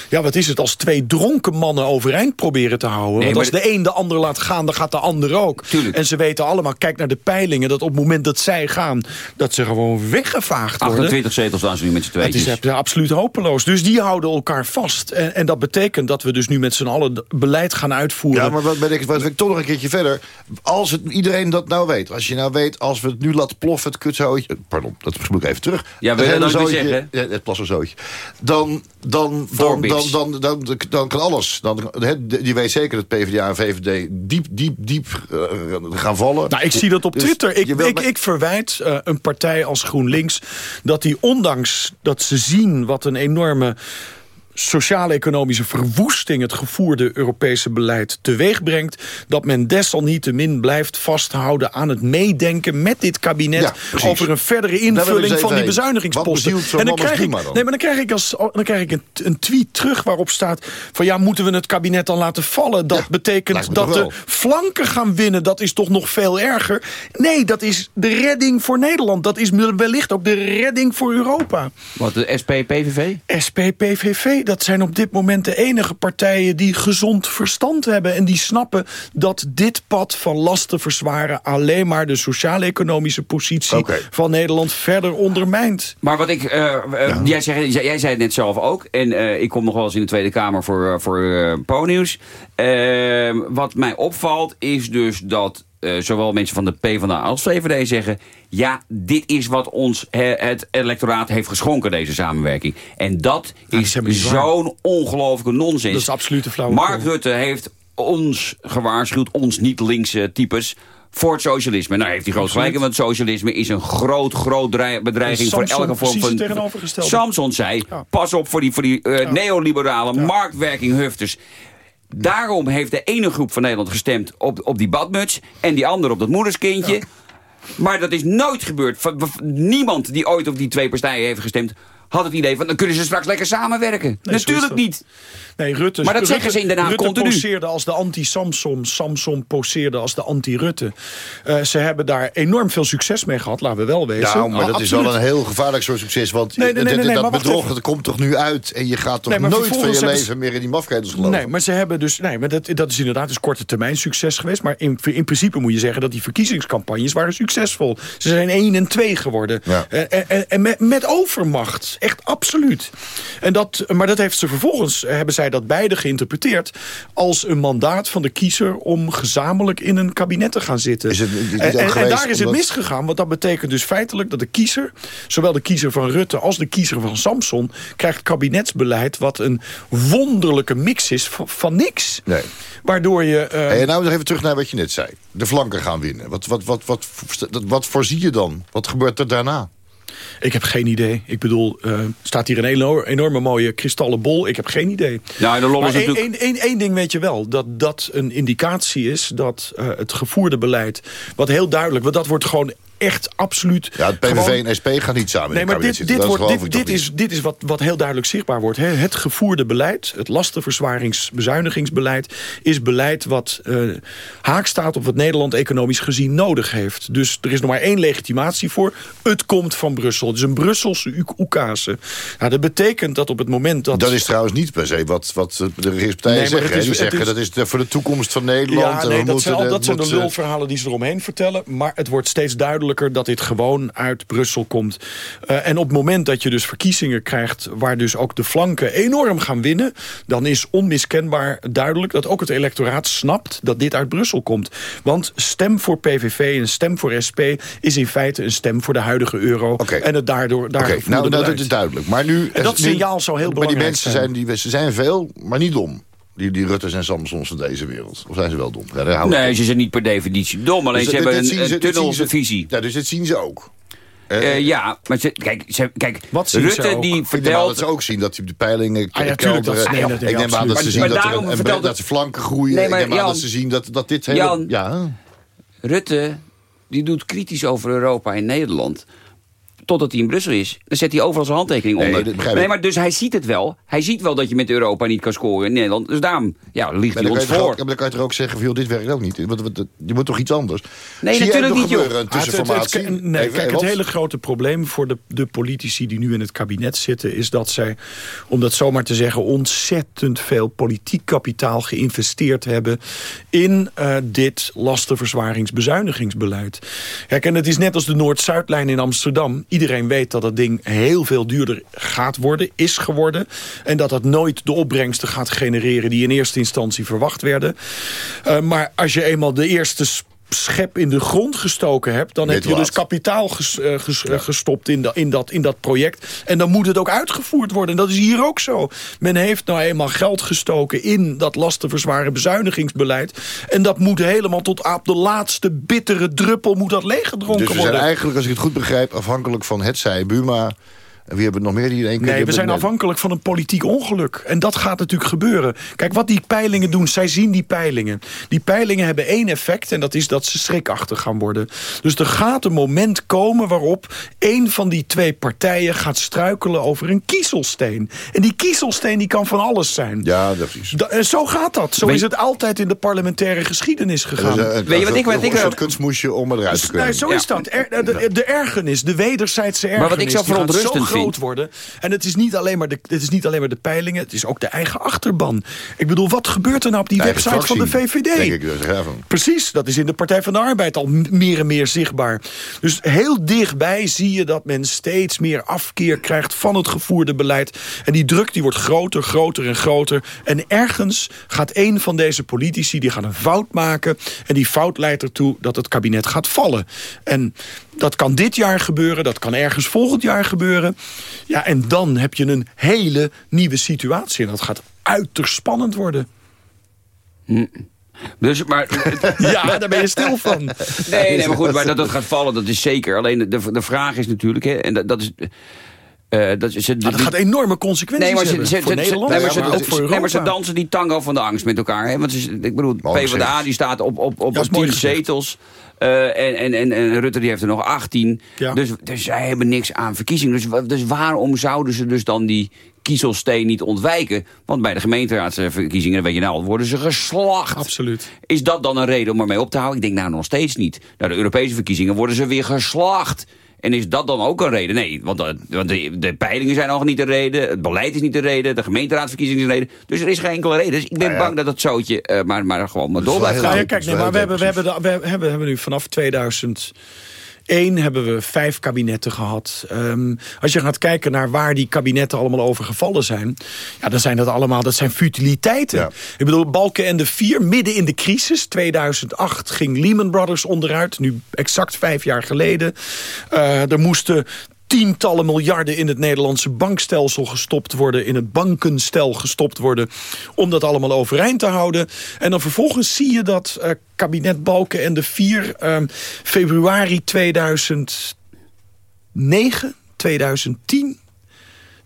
ja wat is het, als twee dronken mannen overeind proberen te houden. Nee, Want als de een de ander laat gaan, dan gaat de ander ook. Tuurlijk. En ze weten allemaal, kijk naar de peilingen... dat op het moment dat zij gaan, dat ze gewoon weggevaagd worden. 28 zetels staan ze nu met z'n Het is absoluut hopeloos. Dus die houden elkaar vast. En, en dat betekent dat we dus nu met z'n allen beleid gaan uitvoeren. Ja, maar wat ben ik, wat ik toch nog een keertje verder. Als het, iedereen dat nou weet. Als je nou weet, als we het nu laten ploffen, het kutzootje. Pardon, dat moet ik even terug. Ja, wil je dat zootje- zeggen? Ja, het plassenzootje. Dan, dan, dan, dan, dan, dan, dan, kan alles. Dan, hè, die weet zeker dat PvdA en VVD diep, diep, diep eh, gaan vallen. Nou, ik zie dat op Dus Twitter. Ik, ik verwijt eh, een partij als GroenLinks... dat die ondanks dat ze zien wat een enorme sociaal-economische verwoesting... het gevoerde Europese beleid teweeg brengt... dat men desalniettemin blijft vasthouden aan het meedenken met dit kabinet... Ja, over een verdere invulling van die bezuinigingsposten. En dan krijg ik, dan? nee, maar dan krijg ik, als, dan krijg ik een, een tweet terug waarop staat... van ja, moeten we het kabinet dan laten vallen? Dat Ja, betekent dat de flanken gaan winnen. Dat is toch nog veel erger? Nee, dat is de redding voor Nederland. Dat is wellicht ook de redding voor Europa. Wat, de SP, PVV? Dat zijn op dit moment de enige partijen... die gezond verstand hebben en die snappen... dat dit pad van lasten verzwaren... alleen maar de sociaal-economische positie van Nederland verder ondermijnt. Maar wat ik, eh, eh, jij, zei, jij, jij zei het net zelf ook. En eh, ik kom nog wel eens in de Tweede Kamer voor, voor eh, Po-nieuws. Wat mij opvalt is dus dat eh, zowel mensen van de PvdA als VVD zeggen... ja, dit is wat ons het electoraat heeft geschonken, deze samenwerking. En dat is zo'n ongelofelijke nonsens. Dat is absolute flauwekul. Mark Rutte heeft ons gewaarschuwd, ons niet-linkse types... Voor het socialisme. Nou heeft hij groot gelijk, want socialisme is een groot, groot drei- bedreiging voor elke vorm van. Samson zei: Ja. pas op voor die, voor die eh, neoliberale marktwerking hufters. Daarom heeft de ene groep van Nederland gestemd op, op die badmuts en die andere op dat moederskindje. Maar dat is nooit gebeurd. Niemand die ooit op die twee partijen heeft gestemd had het idee van dan kunnen ze straks lekker samenwerken. Natuurlijk niet. Nee, Rutte, Maar dat Rutte- zeggen ze in Den Haag Rutte continu. poseerde als de anti-Samson. Samson poseerde als de anti-Rutte. Eh, ze hebben daar enorm veel succes mee gehad, laten we wel wezen. Nou, maar dat is wel een heel gevaarlijk soort succes. Want Nee, nee, nee, dat- bedrog dat komt toch nu uit... en je gaat toch nooit van je leven ze- meer in die mafketels geloven. Nee, maar ze hebben dus. Nee, maar dat, dat is inderdaad dus korte termijn succes geweest. Maar in, in principe moet je zeggen dat die verkiezingscampagnes waren succesvol. Ze zijn één en twee geworden. Ja. En, en, en met, met overmacht. Echt absoluut. En dat, maar dat heeft ze vervolgens, eh, hebben zij dat beide geïnterpreteerd... als een mandaat van de kiezer om gezamenlijk in een kabinet te gaan zitten. Is het en, en, en geweest daar is het omdat- misgegaan. Want dat betekent dus feitelijk dat de kiezer... zowel de kiezer van Rutte als de kiezer van Samson... krijgt kabinetsbeleid wat een wonderlijke mix is van, van niks. Nee. Waardoor je... Hey, nou nog even terug naar wat je net zei. De flanken gaan winnen. Wat, wat, wat, wat, wat, wat voorzie je dan? Wat gebeurt er daarna? Ik heb geen idee. Ik bedoel, uh, staat hier een enorme, enorme mooie kristallen bol. Ik heb geen idee. Ja, de lol is natuurlijk... één ding weet je wel. Dat dat een indicatie is dat uh, het gevoerde beleid... wat heel duidelijk... want dat wordt gewoon echt absoluut... Ja, het PVV gewoon... en SP gaan niet samen nee, in maar dit, dit, Dat wordt, dit, dit, is, dit is wat, wat heel duidelijk zichtbaar wordt. Hè. Het gevoerde beleid, het lastenverzwaringsbezuinigingsbeleid... is beleid wat uh, haak staat op wat Nederland economisch gezien nodig heeft. Dus er is nog maar één legitimatie voor. Het komt van Brussel. Het is een Brusselse oekase. Nou, dat betekent dat op het moment dat... Dat is trouwens niet per se wat, wat de regeringspartijen Nee, zeggen. is- Die zeggen is- dat is voor de toekomst van Nederland. Ja, en nee, we dat zijn, al, de- dat zijn de lulverhalen die ze eromheen vertellen. Maar het wordt steeds duidelijker dat dit gewoon uit Brussel komt. Eh, en op het moment dat je dus verkiezingen krijgt... waar dus ook de flanken enorm gaan winnen... dan is onmiskenbaar duidelijk dat ook het electoraat snapt... dat dit uit Brussel komt. Want stem voor PVV en stem voor SP... is in feite een stem voor de huidige euro. En het daardoor daar nou, nou, dat is duidelijk. Maar nu, En dat nu- signaal zou heel Maar die belangrijk mensen zijn. zijn, die, ze zijn veel, maar niet dom. Die, die Rutters en Samsons van deze wereld. Of zijn ze wel dom? Ja, daar Nee, op. ze zijn niet per definitie dom. Alleen Dus ze hebben een, ze- een dit zien ze- tunnelvisie. Ja, dus dat zien ze ook. Eh, ja, maar ze, kijk, ze, kijk zien Rutte ze ook? die Ik neem aan vertelt... dat ze ook zien dat die de peilingen Ah ja, tuurlijk, dat- kelderen. nee, dat- Ik neem aan dat ze zien maar dat, er een, vertelt dat ze flanken groeien. Nee, ik neem aan dat ze zien dat, dat dit hele... Jan- ja, Rutte, die doet kritisch over Europa en Nederland. Totdat hij in Brussel is. Dan zet hij overal zijn handtekening Nee, onder. dat nee, maar dus hij ziet het wel. Hij ziet wel dat je met Europa niet kan scoren in Nederland. Dus daarom ja, ligt Maar hij dan, ons kan je toch voor. ook, maar dan kan je toch ook zeggen, van, joh, dit werkt ook niet. Je moet toch iets anders? Nee, Zie natuurlijk niet, joh. Ah, het- het- het- tussenformatie? nee, Even, kijk, het hele grote probleem voor de, de politici die nu in het kabinet zitten... is dat zij, om dat zomaar te zeggen... ontzettend veel politiek kapitaal geïnvesteerd hebben... in eh, dit lastenverzwaringsbezuinigingsbeleid. Kijk, en het is net als de Noord-Zuidlijn in Amsterdam. Iedereen weet dat dat ding heel veel duurder gaat worden, is geworden... en dat dat nooit de opbrengsten gaat genereren... die in eerste instantie verwacht werden. Eh, maar als je eenmaal de eerste schep in de grond gestoken hebt... dan Weet heb je wat. dus kapitaal ges- eh, ges- eh, gestopt in, da- in, dat, in dat project. En dan moet het ook uitgevoerd worden. En dat is hier ook zo. Men heeft nou eenmaal geld gestoken in dat lastenverzwaren bezuinigingsbeleid. En dat moet helemaal tot op de laatste bittere druppel moet dat leeggedronken Dus we worden. eigenlijk, als ik het goed begrijp, afhankelijk van het zij Buma... En wie hebben we nog meer die in één keer... Nee, we zijn afhankelijk van een politiek ongeluk. En dat gaat natuurlijk gebeuren. Kijk, wat die peilingen doen, zij zien die peilingen. Die peilingen hebben één effect en dat is dat ze schrikachtig gaan worden. Dus er gaat een moment komen waarop één van die twee partijen gaat struikelen over een kiezelsteen. En die kiezelsteen die kan van alles zijn. Ja, dat is... Da- en zo gaat dat. Zo Weet- is het altijd in de parlementaire geschiedenis gegaan. Een- Weet je wat ik- wat ik- Een soort kunstmoesje om eruit te kunnen. Nee, zo is dat. Er- de, de ergernis, de wederzijdse ergernis... Maar wat ik zo verontrustend zo groot worden. En het is, niet alleen maar de, het is niet alleen maar de peilingen, het is ook de eigen achterban. Ik bedoel, wat gebeurt er nou op die Eigen website van de VVD? Denk ik dus. Precies, dat is in de Partij van de Arbeid al meer en meer zichtbaar. Dus heel dichtbij zie je dat men steeds meer afkeer krijgt van het gevoerde beleid. En die druk die wordt groter, groter en groter. En ergens gaat een van deze politici die gaat een fout maken. En die fout leidt ertoe dat het kabinet gaat vallen. En dat kan dit jaar gebeuren, dat kan ergens volgend jaar gebeuren. Ja, en dan heb je een hele nieuwe situatie. En dat gaat uiterst spannend worden. Dus, maar, Ja, daar ben je stil van. nee, nee, maar goed, maar dat het gaat vallen, dat is zeker. Alleen de, de vraag is natuurlijk, hè, en dat, dat is... eh, dat is Maar dat gaat enorme consequenties Nee, maar ze, hebben. ze, voor ze- Nederland, nee, maar ze, maar ook voor Europa. nee, maar ze dansen die tango van de angst met elkaar. Hè? Want ze, ik bedoel, PvdA die staat op, op, op, Ja, is op mooi 10 gezegd. zetels. Eh, en, en, en, en Rutte die heeft er nog 18. Ja. Dus, dus zij hebben niks aan verkiezingen. Dus, dus waarom zouden ze dus dan die kiezelsteen niet ontwijken? Want bij de gemeenteraadsverkiezingen, weet je nou, worden ze geslacht. Absoluut. Is dat dan een reden om ermee op te houden? Ik denk nou nog steeds niet. Nou, de Europese verkiezingen worden ze weer geslacht. En is dat dan ook een reden? Nee, want, de, want de, de peilingen zijn nog niet de reden. Het beleid is niet de reden. De gemeenteraadsverkiezingen is de reden. Dus er is geen enkele reden. Dus ik ben bang dat het zootje eh, maar, maar gewoon maar door blijft Nou gaan. ja, kijk, nee, maar we hebben, we, hebben, de- we hebben, we hebben nu vanaf 2001 hebben we vijf kabinetten gehad. Ehm, als je gaat kijken naar waar die kabinetten allemaal over gevallen zijn... ja, dan zijn dat allemaal dat zijn futiliteiten. Ja. Ik bedoel, Balken en de Vier, midden in de crisis. 2008 ging Lehman Brothers onderuit, nu exact vijf jaar geleden. Eh, er moesten tientallen miljarden in het Nederlandse bankstelsel gestopt worden... in het bankenstel gestopt worden... om dat allemaal overeind te houden. En dan vervolgens zie je dat eh, kabinet Balken en de Vier... eh, februari 2009... 2010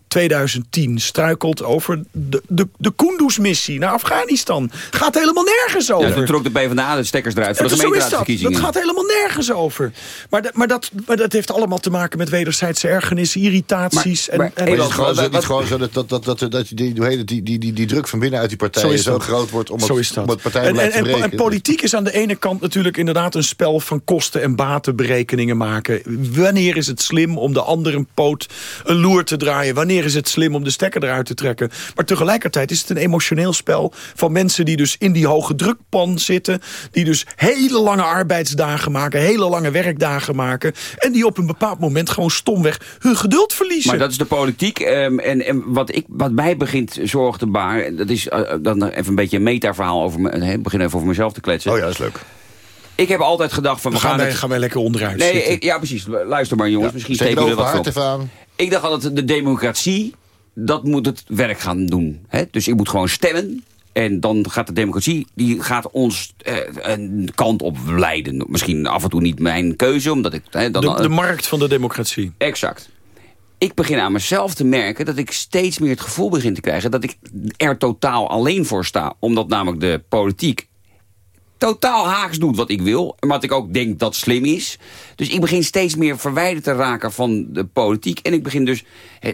2010 struikelt over de, de, de Kunduz-missie naar Afghanistan. Gaat helemaal nergens over. Ja, toen trok de PvdA de stekkers eruit voor de dat. gemeenteraadsverkiezingen. Dat gaat helemaal nergens over. Maar, dat- maar, dat, maar dat heeft allemaal te maken met wederzijdse ergernissen, irritaties. Maar- maar- en, en, Maar is het gewoon zo, niet gewoon zo dat, dat, dat, dat, dat die, hoe heet het, die, die, die, die druk van binnen uit die partijen Zo zo, groot wordt om het, Zo is dat. om het En, en, te en, breken? en politiek is aan de ene kant natuurlijk inderdaad een spel van kosten- en batenberekeningen maken. Wanneer is het slim om de ander een poot, een loer te draaien? Wanneer is het slim om de stekker eruit te trekken? Maar tegelijkertijd is het een emotioneel spel van mensen die dus in die hoge drukpan zitten. Die dus hele lange arbeidsdagen maken, hele lange werkdagen maken. En die op een bepaald moment gewoon stomweg hun geduld verliezen. Maar dat is de politiek. ehm, en en wat, ik, wat mij begint zorg te baren... dat is eh, dan even een beetje een metaverhaal over me. begin even over mezelf te kletsen. Oh ja, dat is leuk. Ik heb altijd gedacht van... We gaan, wij, het- gaan wij lekker onderuit Nee, zitten. ik- ja precies. Luister maar jongens. Misschien Zeker steken jullie er wat van op. aan. Ik dacht altijd, de democratie, dat moet het werk gaan doen. Hè? Dus ik moet gewoon stemmen. En dan gaat de democratie, die gaat ons eh, een kant op leiden. Misschien af en toe niet mijn keuze, omdat ik... Hè, dan, De, de markt van de democratie. Exact. Ik begin aan mezelf te merken dat ik steeds meer het gevoel begin te krijgen... dat ik er totaal alleen voor sta. Omdat namelijk de politiek totaal haaks doet wat ik wil. En wat ik ook denk dat slim is. Dus ik begin steeds meer verwijderd te raken van de politiek. En ik begin dus...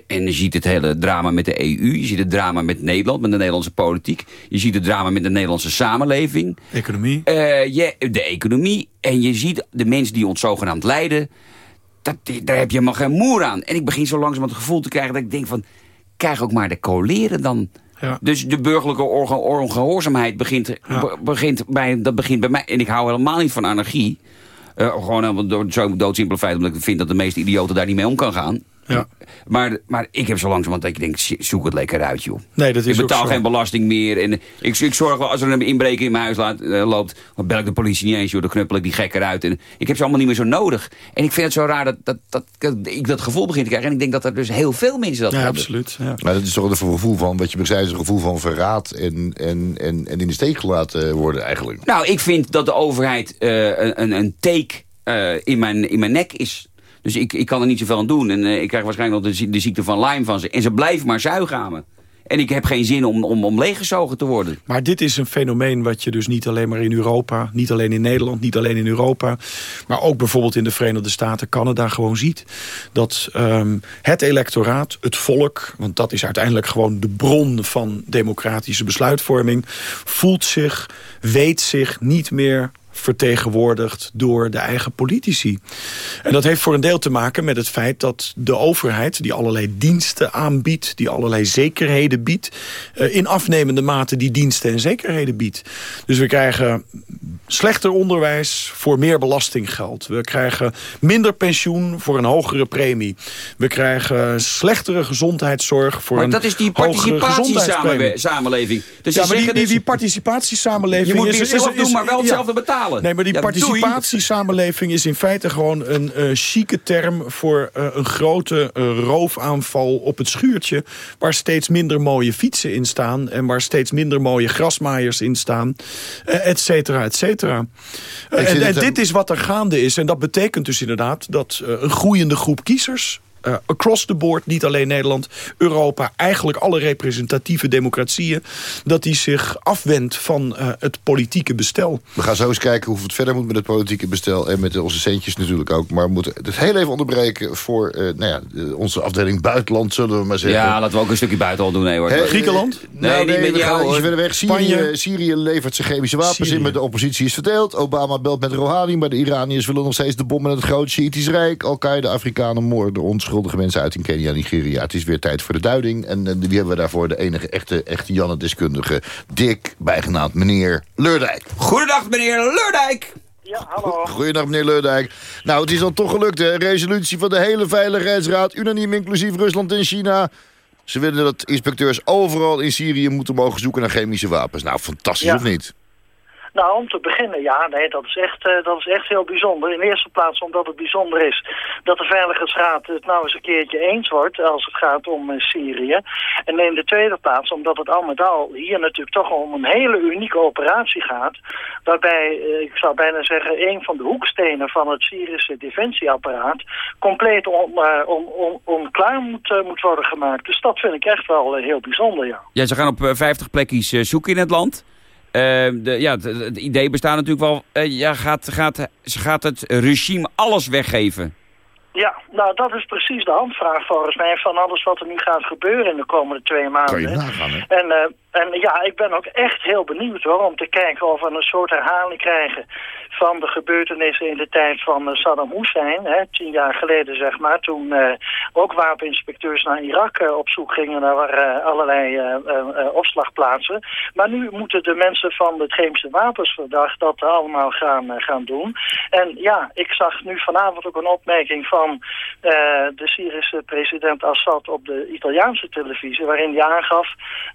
En je ziet het hele drama met de EU. Je ziet het drama met Nederland, met de Nederlandse politiek. Je ziet het drama met de Nederlandse samenleving. Economie. Eh, je, de economie. En je ziet de mensen die ons zogenaamd leiden. Dat, daar heb je helemaal geen moer aan. En ik begin zo langzaam het gevoel te krijgen dat ik denk van... krijg ook maar de coleren dan. Ja. Dus de burgerlijke ongehoorzaamheid begint, be- begint, bij, dat begint bij mij. En ik hou helemaal niet van anarchie. Eh, gewoon helemaal door zo'n doodsimpele feit... omdat ik vind dat de meeste idioten daar niet mee om kan gaan. Ja. Maar, maar ik heb zo langzamerhand dat ik denk, zoek het lekker uit, joh. Nee, dat is ik betaal geen belasting meer. En ik, ik zorg wel, als er een inbreker in mijn huis laat, eh, loopt... dan bel ik de politie niet eens, joh. Dan knuppel ik die gek eruit. En ik heb ze allemaal niet meer zo nodig. En ik vind het zo raar dat, dat, dat, dat ik dat gevoel begin te krijgen. En ik denk dat er dus heel veel mensen dat Ja, hebben. absoluut. Ja. Maar dat is toch een gevoel van, wat je zei, is een gevoel van verraad en, en, en, en in de steek gelaten worden eigenlijk. Nou, ik vind dat de overheid eh, een, een, een take eh, in, mijn, in mijn nek is. Dus ik, ik kan er niet zoveel aan doen. En eh, ik krijg waarschijnlijk nog de, zie- de ziekte van Lyme van ze. En ze blijven maar zuigen. En ik heb geen zin om, om, om leeggezogen te worden. Maar dit is een fenomeen wat je dus niet alleen maar in Europa... niet alleen in Nederland, niet alleen in Europa... maar ook bijvoorbeeld in de Verenigde Staten, Canada gewoon ziet. Dat ehm, het electoraat, het volk... want dat is uiteindelijk gewoon de bron van democratische besluitvorming... voelt zich, weet zich niet meer vertegenwoordigd door de eigen politici. En dat heeft voor een deel te maken met het feit dat de overheid... die allerlei diensten aanbiedt, die allerlei zekerheden biedt... eh, in afnemende mate die diensten en zekerheden biedt. Dus we krijgen slechter onderwijs voor meer belastinggeld. We krijgen minder pensioen voor een hogere premie. We krijgen slechtere gezondheidszorg voor Maar een dat is die hogere participatiesamenleving. Dus Ja, maar die, die, die participatiesamenleving... Je moet is, meer is- zelf is- doen, maar wel ja. hetzelfde betalen. Nee, maar die Ja, participatiesamenleving is in feite gewoon een eh chique term... voor eh, een grote eh, roofaanval op het schuurtje... waar steeds minder mooie fietsen in staan... en waar steeds minder mooie grasmaaiers in staan, et cetera, et cetera. En dit is wat er gaande is. En dat betekent dus inderdaad dat een groeiende groep kiezers... eh, across the board, niet alleen Nederland, Europa... eigenlijk alle representatieve democratieën... dat die zich afwendt van eh, het politieke bestel. We gaan zo eens kijken hoe het verder moet met het politieke bestel... en met onze centjes natuurlijk ook. Maar we moeten het heel even onderbreken voor eh, nou ja, onze afdeling buitenland, zullen we maar zeggen. Ja, laten we ook een stukje buitenland doen, Ewart. Hè, Griekenland? Nee, nou, niet met we jou, gaan hoor. ietsje verder weg. Syrië, Spanje. Syrië levert zijn chemische wapens Syrië. in, maar de oppositie is verdeeld. Obama belt met Rouhani, maar de Iraniërs willen nog steeds de bom in het groot Shiïtisch Rijk. Al-Qaeda, Afrikanen moorden onschuldige mensen uit in Kenia, Nigeria. Het is weer tijd voor de duiding. En eh, wie hebben we daarvoor? De enige echte, echte Janne-deskundige. Dick, bijgenaamd meneer Leurdijk. Goedendag, meneer Leurdijk. Ja, hallo. Goeiedag, meneer Leurdijk. Nou, het is dan toch gelukt, hè? Resolutie van de hele Veiligheidsraad, unaniem inclusief Rusland en China. Ze willen dat inspecteurs overal in Syrië moeten mogen zoeken naar chemische wapens. Nou, fantastisch, Ja. of niet? Nou, om te beginnen, ja, nee, dat is, echt, eh, dat is echt heel bijzonder. In de eerste plaats omdat het bijzonder is dat de Veiligheidsraad het nou eens een keertje eens wordt als het gaat om eh, Syrië. En in de tweede plaats omdat het al met al hier natuurlijk toch om een hele unieke operatie gaat. Waarbij, eh, ik zou bijna zeggen, een van de hoekstenen van het Syrische defensieapparaat compleet on, uh, on, on, onklaar moet, moet worden gemaakt. Dus dat vind ik echt wel heel bijzonder, ja. Ja, ze gaan op 50 plekjes zoeken in het land. Ehm, de, ja, het, idee bestaat natuurlijk wel, uh, ja, gaat, gaat, gaat het regime alles weggeven? Ja, nou dat is precies de handvraag volgens mij van alles wat er nu gaat gebeuren in de komende twee maanden. Kan je nagaan, hè? En, uh, en ja, ik ben ook echt heel benieuwd hoor, om te kijken of we een soort herhaling krijgen van de gebeurtenissen in de tijd van uh, Saddam Hussein. Hè, tien jaar geleden zeg maar, toen uh, ook wapeninspecteurs naar Irak uh, op zoek gingen naar allerlei opslagplaatsen. Maar nu moeten de mensen van de chemische wapensverdacht dat allemaal gaan, gaan doen. En ja, ik zag nu vanavond ook een opmerking van de Syrische president Assad op de Italiaanse televisie, waarin hij aangaf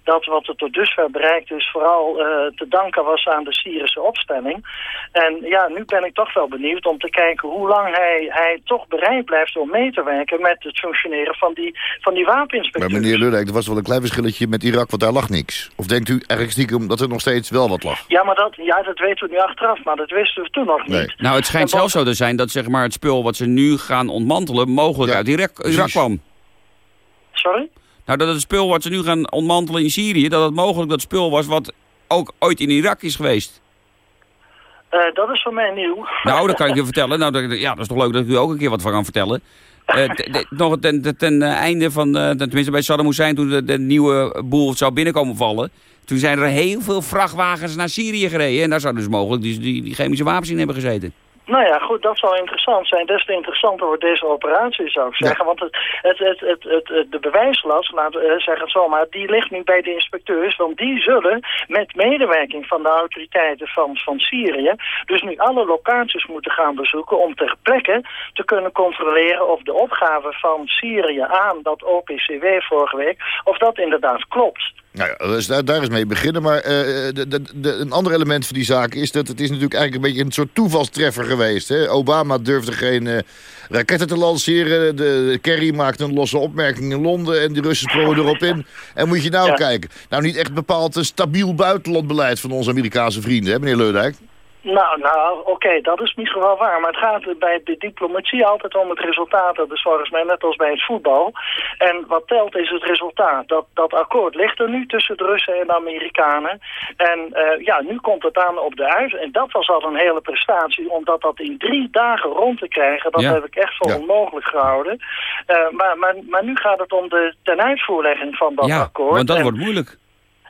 dat wat er tot dusver bereikt is vooral te danken was aan de Syrische opstelling. En ja, nu ben ik toch wel benieuwd om te kijken hoe lang hij, hij toch bereid blijft om mee te werken met het functioneren van die, van die wapeninspecteur. Maar meneer Lurijk, er was wel een klein verschilletje met Irak, want daar lag niks. Of denkt u eigenlijk stiekem dat er nog steeds wel wat lag? Ja, maar dat, ja, dat weten we nu achteraf, maar dat wisten we toen nog niet. Nee. Nou, het schijnt zelfs zo te zijn dat zeg maar, het spul wat ze nu gaan ontmantelen mogelijk uit Irak, Irak kwam. Sorry? Nou, dat het spul wat ze nu gaan ontmantelen in Syrië, dat het mogelijk dat spul was wat ook ooit in Irak is geweest. Uh, dat is voor mij nieuw. Nou, dat kan ik je vertellen. Nou, dat, ja, dat is toch leuk dat ik u ook een keer wat van kan vertellen. Uh, nog ten, ten uh, einde van, tenminste bij Saddam Hussein, toen de, de, nieuwe boel zou binnenkomen vallen. Toen zijn er heel veel vrachtwagens naar Syrië gereden. En daar zouden dus mogelijk die, die, die chemische wapens in hebben gezeten. Nou ja, goed, dat zal interessant zijn. Des te interessanter wordt deze operatie, zou ik zeggen. Want het, het, het, het, het, de bewijslast, laten we zeggen het zo maar, die ligt nu bij de inspecteurs. Want die zullen met medewerking van de autoriteiten van, van Syrië... dus nu alle locaties moeten gaan bezoeken om ter plekke te kunnen controleren... of de opgave van Syrië aan dat OPCW vorige week, of dat inderdaad klopt. Nou ja, dus daar, daar is mee beginnen. Maar uh, de, de, de, een ander element van die zaak is dat het is natuurlijk eigenlijk een beetje een soort toevalstreffer geweest. Hè? Obama durfde geen uh, raketten te lanceren. De, Kerry maakte een losse opmerking in Londen en de Russen sprongen erop in. En moet je nou kijken. Nou, niet echt bepaald een stabiel buitenlandbeleid van onze Amerikaanse vrienden, hè, meneer Leudijk? Nou, nou oké, dat is misschien wel waar. Maar het gaat bij de diplomatie altijd om het resultaat. Dat is volgens mij net als bij het voetbal. En wat telt is het resultaat. Dat, dat akkoord ligt er nu tussen de Russen en de Amerikanen. En uh, ja, nu komt het aan op de uit. En dat was al een hele prestatie. Omdat dat in drie dagen rond te krijgen, dat heb ik echt voor ja. onmogelijk gehouden. Uh, maar, maar, maar nu gaat het om de tenuitvoerlegging van dat ja, akkoord. want dat en, wordt moeilijk.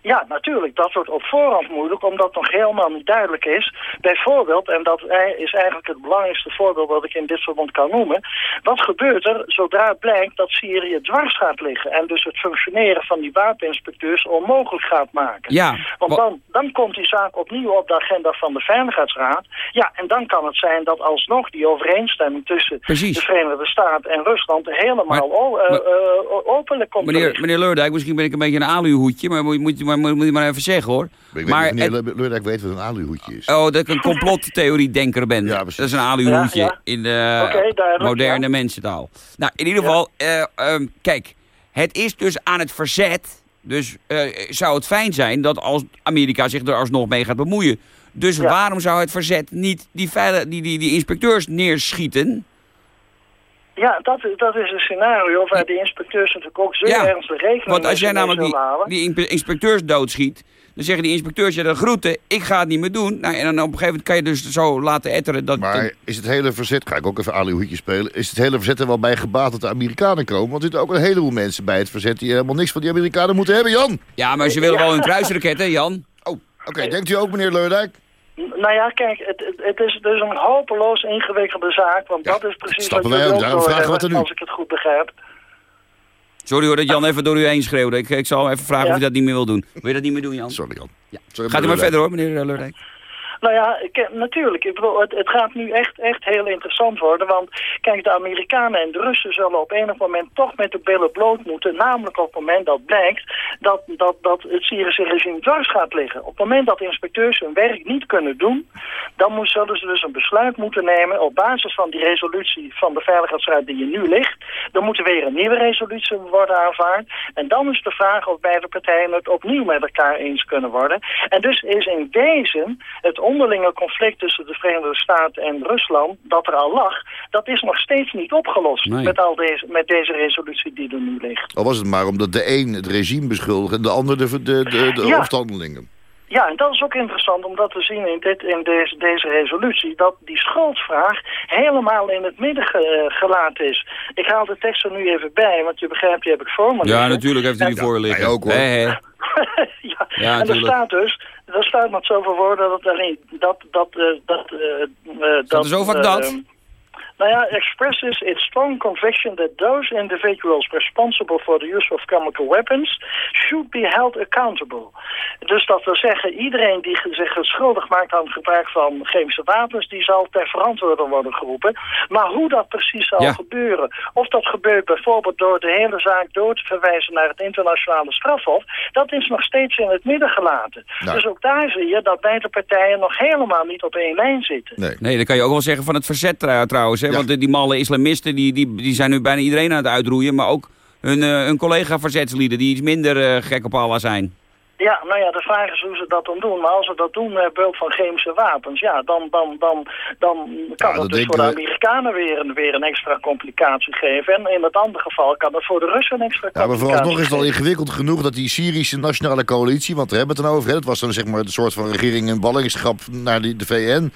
Ja, natuurlijk. Dat wordt op voorhand moeilijk, omdat het nog helemaal niet duidelijk is. Bijvoorbeeld, en dat is eigenlijk het belangrijkste voorbeeld dat ik in dit verband kan noemen. Wat gebeurt er zodra het blijkt dat Syrië dwars gaat liggen... en dus het functioneren van die wapeninspecteurs onmogelijk gaat maken? Ja, Want dan, dan komt die zaak opnieuw op de agenda van de Veiligheidsraad. Ja, en dan kan het zijn dat alsnog die overeenstemming tussen Precies. de Verenigde Staten en Rusland... helemaal maar, uh, uh, openlijk komt meneer, meneer Leurdijk, misschien ben ik een beetje een aluhoedje, maar moet, moet, maar, moet je maar even zeggen hoor. Ik maar weet niet weet wat een aluhoedje is. Oh, dat ik een complottheorie-denker ben. Ja, dat is een aluhoedje Ja, ja. in de moderne ja. mensentaal. Nou, in ieder geval, eh, ehm, kijk, het is dus aan het verzet. Dus eh, zou het fijn zijn dat als Amerika zich er alsnog mee gaat bemoeien. Dus waarom zou het verzet niet die, veilig, die, die, die inspecteurs neerschieten? Ja, dat, is- dat is een scenario waar de inspecteurs natuurlijk ook zeer Ja, ernstig rekening Want als jij namelijk die, inspecteurs doodschiet, dan zeggen die inspecteurs, ja, de groeten, ik ga het niet meer doen. Nou, en dan op een gegeven moment kan je dus zo laten etteren dat... Maar is het hele verzet, ga ik ook even aluhoedje spelen... is het hele verzet er wel bij gebaat dat de Amerikanen komen? Want er zitten ook een heleboel mensen bij het verzet... die helemaal niks van die Amerikanen moeten hebben, Jan. Ja, maar ze willen wel een kruisraket, hè, Jan? Oh, oké. Denkt u ook, meneer Leurdijk? Nou ja, kijk, het, het, het is dus een hopeloos ingewikkelde zaak. Want Ja, dat is precies wat wij ook. Daarom vragen we er nu. als ik het goed begrijp. Sorry hoor, dat Jan even door u heen schreeuwde. Ik, ik zal hem even vragen Ja. of u dat niet meer wil doen. Wil je dat niet meer doen, Jan? Sorry, Jan. Ja. Sorry, Gaat u maar verder hoor, meneer eh, Leurdijk. Nou ja, ik, natuurlijk. Het, het, gaat nu echt, echt heel interessant worden. Want kijk, de Amerikanen en de Russen zullen op enig moment toch met de billen bloot moeten. Namelijk op het moment dat blijkt dat, dat, dat het Syrische regime dwars gaat liggen. Op het moment dat inspecteurs hun werk niet kunnen doen... dan moet, zullen ze dus een besluit moeten nemen op basis van die resolutie van de Veiligheidsraad die er nu ligt. Dan moet er weer een nieuwe resolutie worden aanvaard. En dan is de vraag of beide partijen het opnieuw met elkaar eens kunnen worden. En dus is in wezen het onderlinge conflict tussen de Verenigde Staten en Rusland, dat er al lag, dat is nog steeds niet opgelost met, al deze, met deze resolutie die er nu ligt. Al was het maar omdat de een het regime beschuldigt en de ander de, de, de, de Ja. Ja, en dat is ook interessant om dat te zien in, dit, in deze, deze resolutie. Dat die schuldvraag helemaal in het midden ge- gelaten is. Ik haal de tekst er nu even bij, want je begrijpt, die heb ik voor me Ja, liggen. natuurlijk heeft hij die voor liggen. wij ook, hoor. Hé, hé. ja, Ja, en er staat dus, er staat met zoveel woorden dat alleen dat dat eh, dat eh, eh, Staat er zo vaak dat? Nou ja, expresses its strong conviction that those individuals responsible for the use of chemical weapons should be held accountable. Dus dat wil zeggen, iedereen die zich schuldig maakt aan het gebruik van chemische wapens, die zal ter verantwoording worden geroepen. Maar hoe dat precies zal Ja. gebeuren, of dat gebeurt bijvoorbeeld door de hele zaak door te verwijzen naar het internationale strafhof, dat is nog steeds in het midden gelaten. Nou. Dus ook daar zie je dat beide partijen nog helemaal niet op één lijn zitten. Nee. Nee, dat kan je ook wel zeggen van het verzet trou- trouwens. Hè? Ja. Want die malle islamisten die, die, die zijn nu bijna iedereen aan het uitroeien. Maar ook hun, eh, hun collega-verzetslieden die iets minder eh, gek op Allah zijn. Ja, nou ja, de vraag is hoe ze dat dan doen. Maar als ze dat doen met behulp van chemische wapens, ja, dan, dan, dan, dan kan Ja, dat dus voor de we- Amerikanen weer een, weer een extra complicatie geven. En in het andere geval kan dat voor de Russen een extra Ja, maar complicatie vooralsnog is het al ingewikkeld genoeg dat die Syrische nationale coalitie, want daar hebben we het dan over, hè, dat was dan zeg maar de soort van regering in ballingschap naar die, de VN,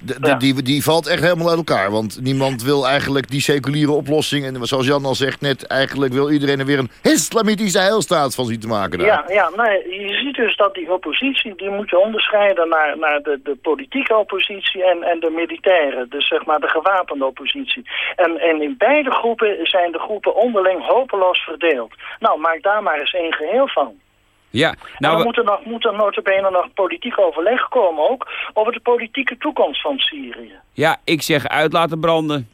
de, de- Ja. die, die valt echt helemaal uit elkaar. Want niemand wil eigenlijk die seculiere oplossing. En zoals Jan al zegt net, eigenlijk wil iedereen er weer een islamitische heilstaat van zien te maken. Daar. Ja, ja nee, je ziet dus dat die oppositie, die moet je onderscheiden naar, naar de, de politieke oppositie en, en de militaire. Dus zeg maar de gewapende oppositie. En, en in beide groepen zijn de groepen onderling hopeloos verdeeld. Nou, maak daar maar eens één geheel van. Ja, en nou, dan we- moet er, nog, moet er notabene nog politiek overleg komen ook over de politieke toekomst van Syrië. ja, ik zeg uit laten branden.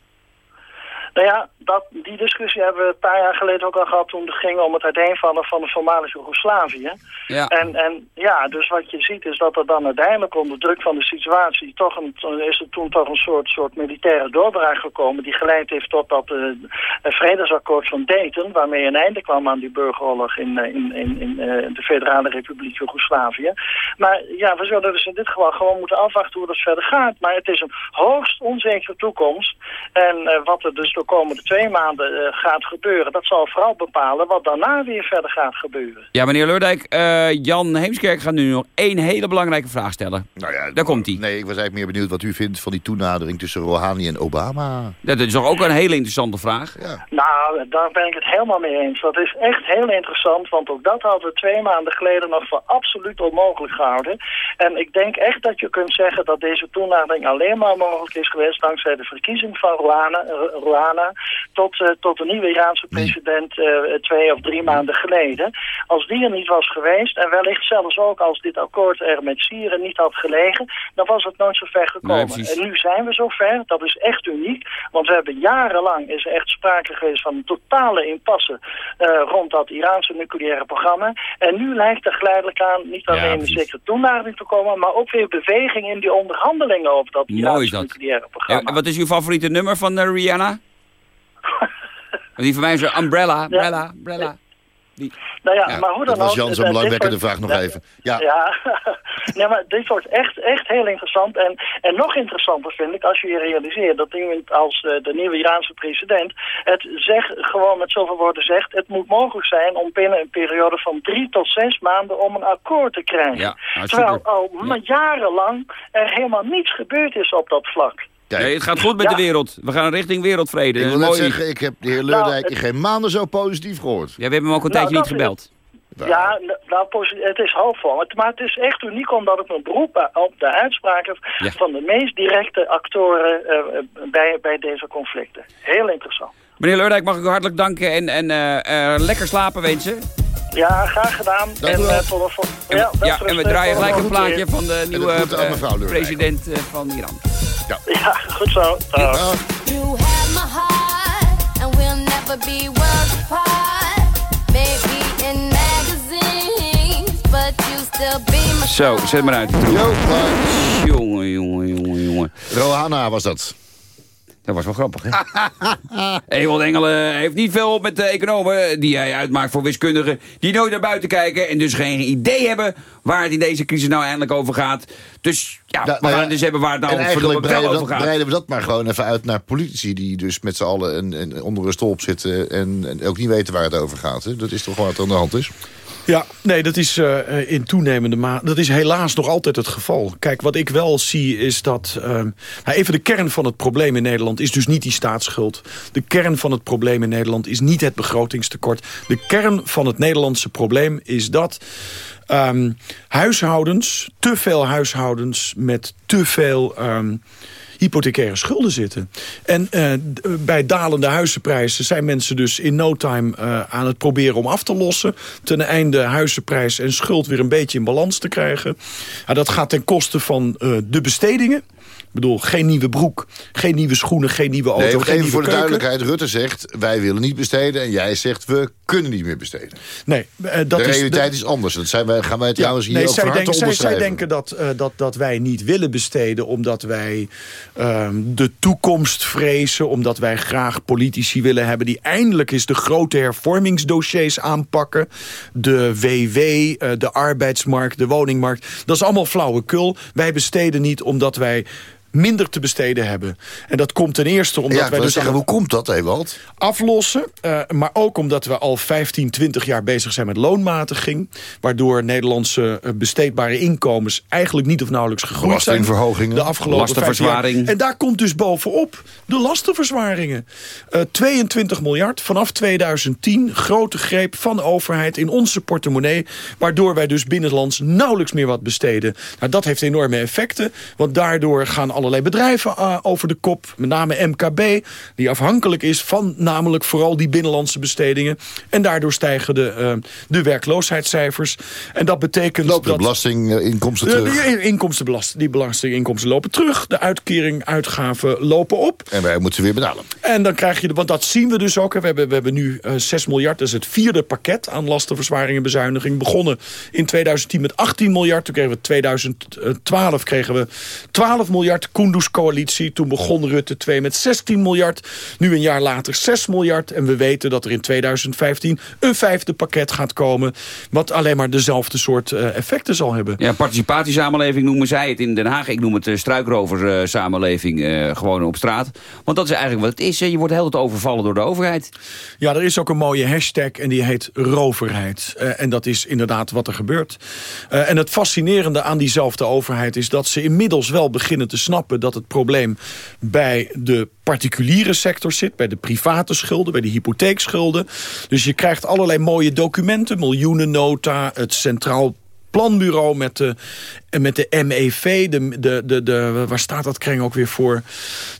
Nou ja, dat, die discussie hebben we een paar jaar geleden ook al gehad toen het ging om het uiteenvallen van de voormalige Joegoslavië. Ja. En, en ja, dus wat je ziet is dat er dan uiteindelijk onder druk van de situatie toch een, is er toen toch een soort, soort militaire doorbraak gekomen die geleid heeft tot dat eh, vredesakkoord van Dayton, waarmee een einde kwam aan die burgeroorlog in, eh, in, in, in eh, de Federale Republiek Joegoslavië. Maar ja, we zullen dus in dit geval gewoon moeten afwachten hoe dat verder gaat. Maar het is een hoogst onzekere toekomst. En wat er dus de komende twee maanden eh, gaat gebeuren, dat zal vooral bepalen wat daarna weer verder gaat gebeuren. Ja, meneer Leurdijk, eh, Jan Heemskerk gaat nu nog één hele belangrijke vraag stellen. Nou ja, Daar komt hij. Nee, ik was eigenlijk meer benieuwd wat u vindt van die toenadering tussen Rouhani en Obama. Dat is toch ook een hele interessante vraag? Ja. Nou, daar ben ik het helemaal mee eens. Dat is echt heel interessant, want ook dat hadden we twee maanden geleden nog voor absoluut onmogelijk gehouden. En ik denk echt dat je kunt zeggen dat deze toenadering alleen maar mogelijk is geweest dankzij de verkiezing van Rouhana, tot, eh, tot de nieuwe Iraanse president eh, twee of drie maanden geleden. Als die er niet was geweest, en wellicht zelfs ook als dit akkoord er met Syrië niet had gelegen, dan was het nooit zo ver gekomen. en nu zijn we zover, dat is echt uniek, want we hebben jarenlang is er echt sprake geweest van een totale impasse eh, rond dat Iraanse nucleaire programma. En nu lijkt er geleidelijk aan niet alleen een precies. zekere toenadering te komen, maar ook weer beweging in die onderhandelingen over dat Mooi Iraanse dat. nucleaire En programma. wat is uw favoriete nummer van Rihanna? Die van mij is zo Umbrella, Umbrella, Umbrella. Nou ja, Ja, maar hoe dat dan was ook, Jan zo'n dit belangwekkende wordt- vraag nog Ja, even. Ja, Ja, nee, maar dit wordt echt, echt heel interessant. En, en nog interessanter vind ik als je je realiseert dat iemand als eh, de nieuwe Iraanse president het zeg, gewoon met zoveel woorden zegt, het moet mogelijk zijn om binnen een periode van drie tot zes maanden om een akkoord te krijgen. Ja, Terwijl al maar jarenlang er helemaal niets gebeurd is op dat vlak. Kijk, Nee, het gaat goed met Ja. de wereld. We gaan richting wereldvrede. ik Dat wil is net mooi. zeggen, ik heb de heer Nou, Leurdijk in het- geen maanden zo positief gehoord. Ja, we hebben hem ook een Nou, tijdje niet is- gebeld. Ja, nou, het is hoopvol. Het- Maar het is echt uniek omdat ik me beroep op de uitspraken Ja. van de meest directe actoren eh, eh, bij, bij deze conflicten. Heel interessant. Meneer Leurdijk, mag ik u hartelijk danken en, en eh, eh, lekker slapen wensen. Ja, graag gedaan. Dank en u wel. eh, tot de vol- En, ja, en we draaien gelijk een plaatje van de nieuwe eh, president eh, van Iran. Ja, goed zo. Dag. Ja. You have my heart, and we'll never be worlds apart. Maybe in magazines, but you still be my Zo, zet maar uit. Jongen, jongen, jongen, jongen. Rohana was dat. Dat was wel grappig, hè? Ewald Engelen heeft niet veel op met de economen die hij uitmaakt voor wiskundigen... die nooit naar buiten kijken en dus geen idee hebben... waar het in deze crisis nou eindelijk over gaat. Dus ja, we gaan ja, dus hebben waar het nou en eigenlijk breiden we, over dat, gaat. breiden we dat maar gewoon even uit naar politici... die dus met z'n allen een, een, onder een stolp zitten... En, en ook niet weten waar het over gaat. Hè? Dat is toch wat er aan de hand is? Ja, nee, dat is eh, in toenemende mate. Dat is helaas nog altijd het geval. Kijk, wat ik wel zie is dat. eh, nou, even de kern van het probleem in Nederland is dus niet die staatsschuld. De kern van het probleem in Nederland is niet het begrotingstekort. De kern van het Nederlandse probleem is dat. ehm, huishoudens, te veel huishoudens met te veel ehm, hypothecaire schulden zitten. En eh, d- bij dalende huizenprijzen zijn mensen dus in no time eh, aan het proberen om af te lossen. Ten einde huizenprijs en schuld weer een beetje in balans te krijgen. Ja, dat gaat ten koste van eh, de bestedingen. Ik bedoel, geen nieuwe broek, geen nieuwe schoenen, geen nieuwe auto, Nee, geen even nieuwe voor de keuken. duidelijkheid. Rutte zegt, wij willen niet besteden. En jij zegt, we kunnen niet meer besteden. Nee, eh, dat de is realiteit is, anders. Dat zijn wij, gaan wij trouwens hier nee, ook zij, van denken- zij, zij denken dat, eh, dat, dat wij niet willen besteden... omdat wij ehm, de toekomst vrezen... omdat wij graag politici willen hebben... die eindelijk eens de grote hervormingsdossiers aanpakken. De WW, eh, de arbeidsmarkt, de woningmarkt. Dat is allemaal flauwekul. Wij besteden niet omdat wij minder te besteden hebben. En dat komt ten eerste omdat Ja, wij dus zeggen, hoe komt dat, Ewald? aflossen. eh, maar ook omdat we al 15, 20 jaar bezig zijn met loonmatiging. Waardoor Nederlandse eh, besteedbare inkomens eigenlijk niet of nauwelijks gegroeid zijn. De afgelopen 15 jaar. Lastenverzwaring. En daar komt dus bovenop de lastenverzwaringen. Eh 22 miljard vanaf 2010. Grote greep van de overheid in onze portemonnee. Waardoor wij dus binnenlands nauwelijks meer wat besteden. Nou, dat heeft enorme effecten. Want daardoor gaan allerlei bedrijven eh, over de kop. Met name MKB. Die afhankelijk is van namelijk vooral die binnenlandse bestedingen. En daardoor stijgen de, eh, de werkloosheidscijfers. En dat betekent Loopt de dat... belastinginkomsten Eh, terug. Die inkomstenbelast, die belastinginkomsten lopen terug. De uitkering, uitgaven lopen op. En wij moeten ze weer betalen. En dan krijg je, de, want dat zien we dus ook. hè. We hebben, we hebben nu eh 6 miljard, dat is het vierde pakket aan lastenverzwaring en bezuiniging. Begonnen in 2010 met 18 miljard. Toen kregen we 2012 kregen we 12 miljard. Kunduz coalitie. Toen begon Rutte 2 met 16 miljard. Nu een jaar later 6 miljard. En we weten dat er in 2015 een vijfde pakket gaat komen. Wat alleen maar dezelfde soort eh, effecten zal hebben. Ja, participatiesamenleving noemen zij het in Den Haag. Ik noem het uh, struikroversamenleving uh, gewoon op straat. Want dat is eigenlijk wat het is. Hè. Je wordt heel tijd overvallen door de overheid. Ja, er is ook een mooie hashtag en die heet roverheid. Uh, en dat is inderdaad wat er gebeurt. En het fascinerende aan diezelfde overheid is dat ze inmiddels wel beginnen te snappen dat het probleem bij de particuliere sector zit, bij de private schulden, bij de hypotheekschulden. Dus je krijgt allerlei mooie documenten, miljoenennota, het Centraal planbureau met de, met de MEV, de, de, de, de, waar staat dat kring ook weer voor?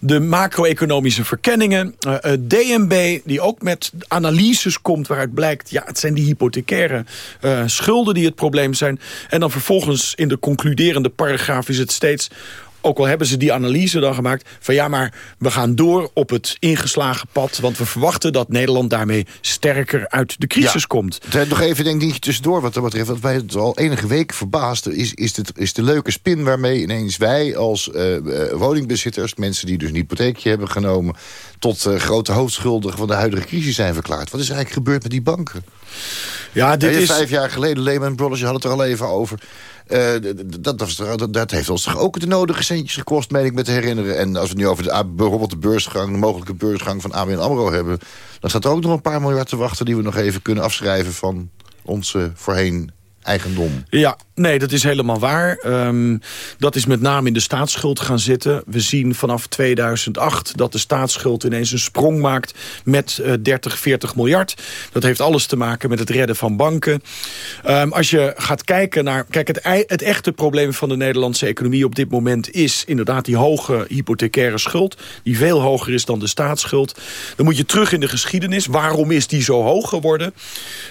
De macro-economische verkenningen. Uh, uh, DNB, die ook met analyses komt waaruit blijkt... ja, het zijn die hypothecaire uh, schulden die het probleem zijn. En dan vervolgens in de concluderende paragraaf is het steeds ook al hebben ze die analyse dan gemaakt... van ja, maar we gaan door op het ingeslagen pad... want we verwachten dat Nederland daarmee sterker uit de crisis ja. komt. Nog even denk ik tussendoor wat dat betreft... wat wij het al enige week verbaasden... is, is, is de leuke spin waarmee ineens wij als uh, uh, woningbezitters... mensen die dus een hypotheekje hebben genomen... tot uh, grote hoofdschuldigen van de huidige crisis zijn verklaard. Wat is eigenlijk gebeurd met die banken? Ja, dit ja, is... Vijf jaar geleden, Lehman Brothers, je had het er al even over... Uh, dat, dat, dat, heeft ons toch ook de nodige centjes gekost, meen ik me te herinneren. En als we nu over de, bijvoorbeeld de beursgang, de mogelijke beursgang van ABN AMRO hebben... dan staat er ook nog een paar miljard te wachten... die we nog even kunnen afschrijven van onze voorheen eigendom. Ja, nee, dat is helemaal waar. Ehm, dat is met name in de staatsschuld gaan zitten. We zien vanaf 2008 dat de staatsschuld ineens een sprong maakt... met eh 30, 40 miljard. Dat heeft alles te maken met het redden van banken. Ehm, als je gaat kijken naar... Kijk, het, het echte probleem van de Nederlandse economie op dit moment... is inderdaad die hoge hypothecaire schuld... die veel hoger is dan de staatsschuld. Dan moet je terug in de geschiedenis. Waarom is die zo hoog geworden?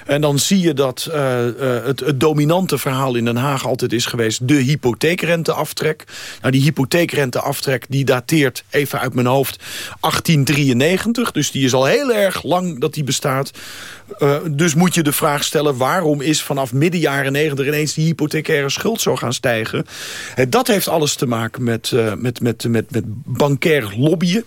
En dan zie je dat eh, eh, het, het dominante verhaal in Den Haag altijd is geweest... de hypotheekrenteaftrek. Nou, die hypotheekrenteaftrek die dateert, even uit mijn hoofd, 1893. Dus die is al heel erg lang dat die bestaat. Eh, dus moet je de vraag stellen... waarom is vanaf midden jaren 90 ineens die hypothecaire schuld zo gaan stijgen? Eh, dat heeft alles te maken met, eh, met, met, met, met bankair lobbyen.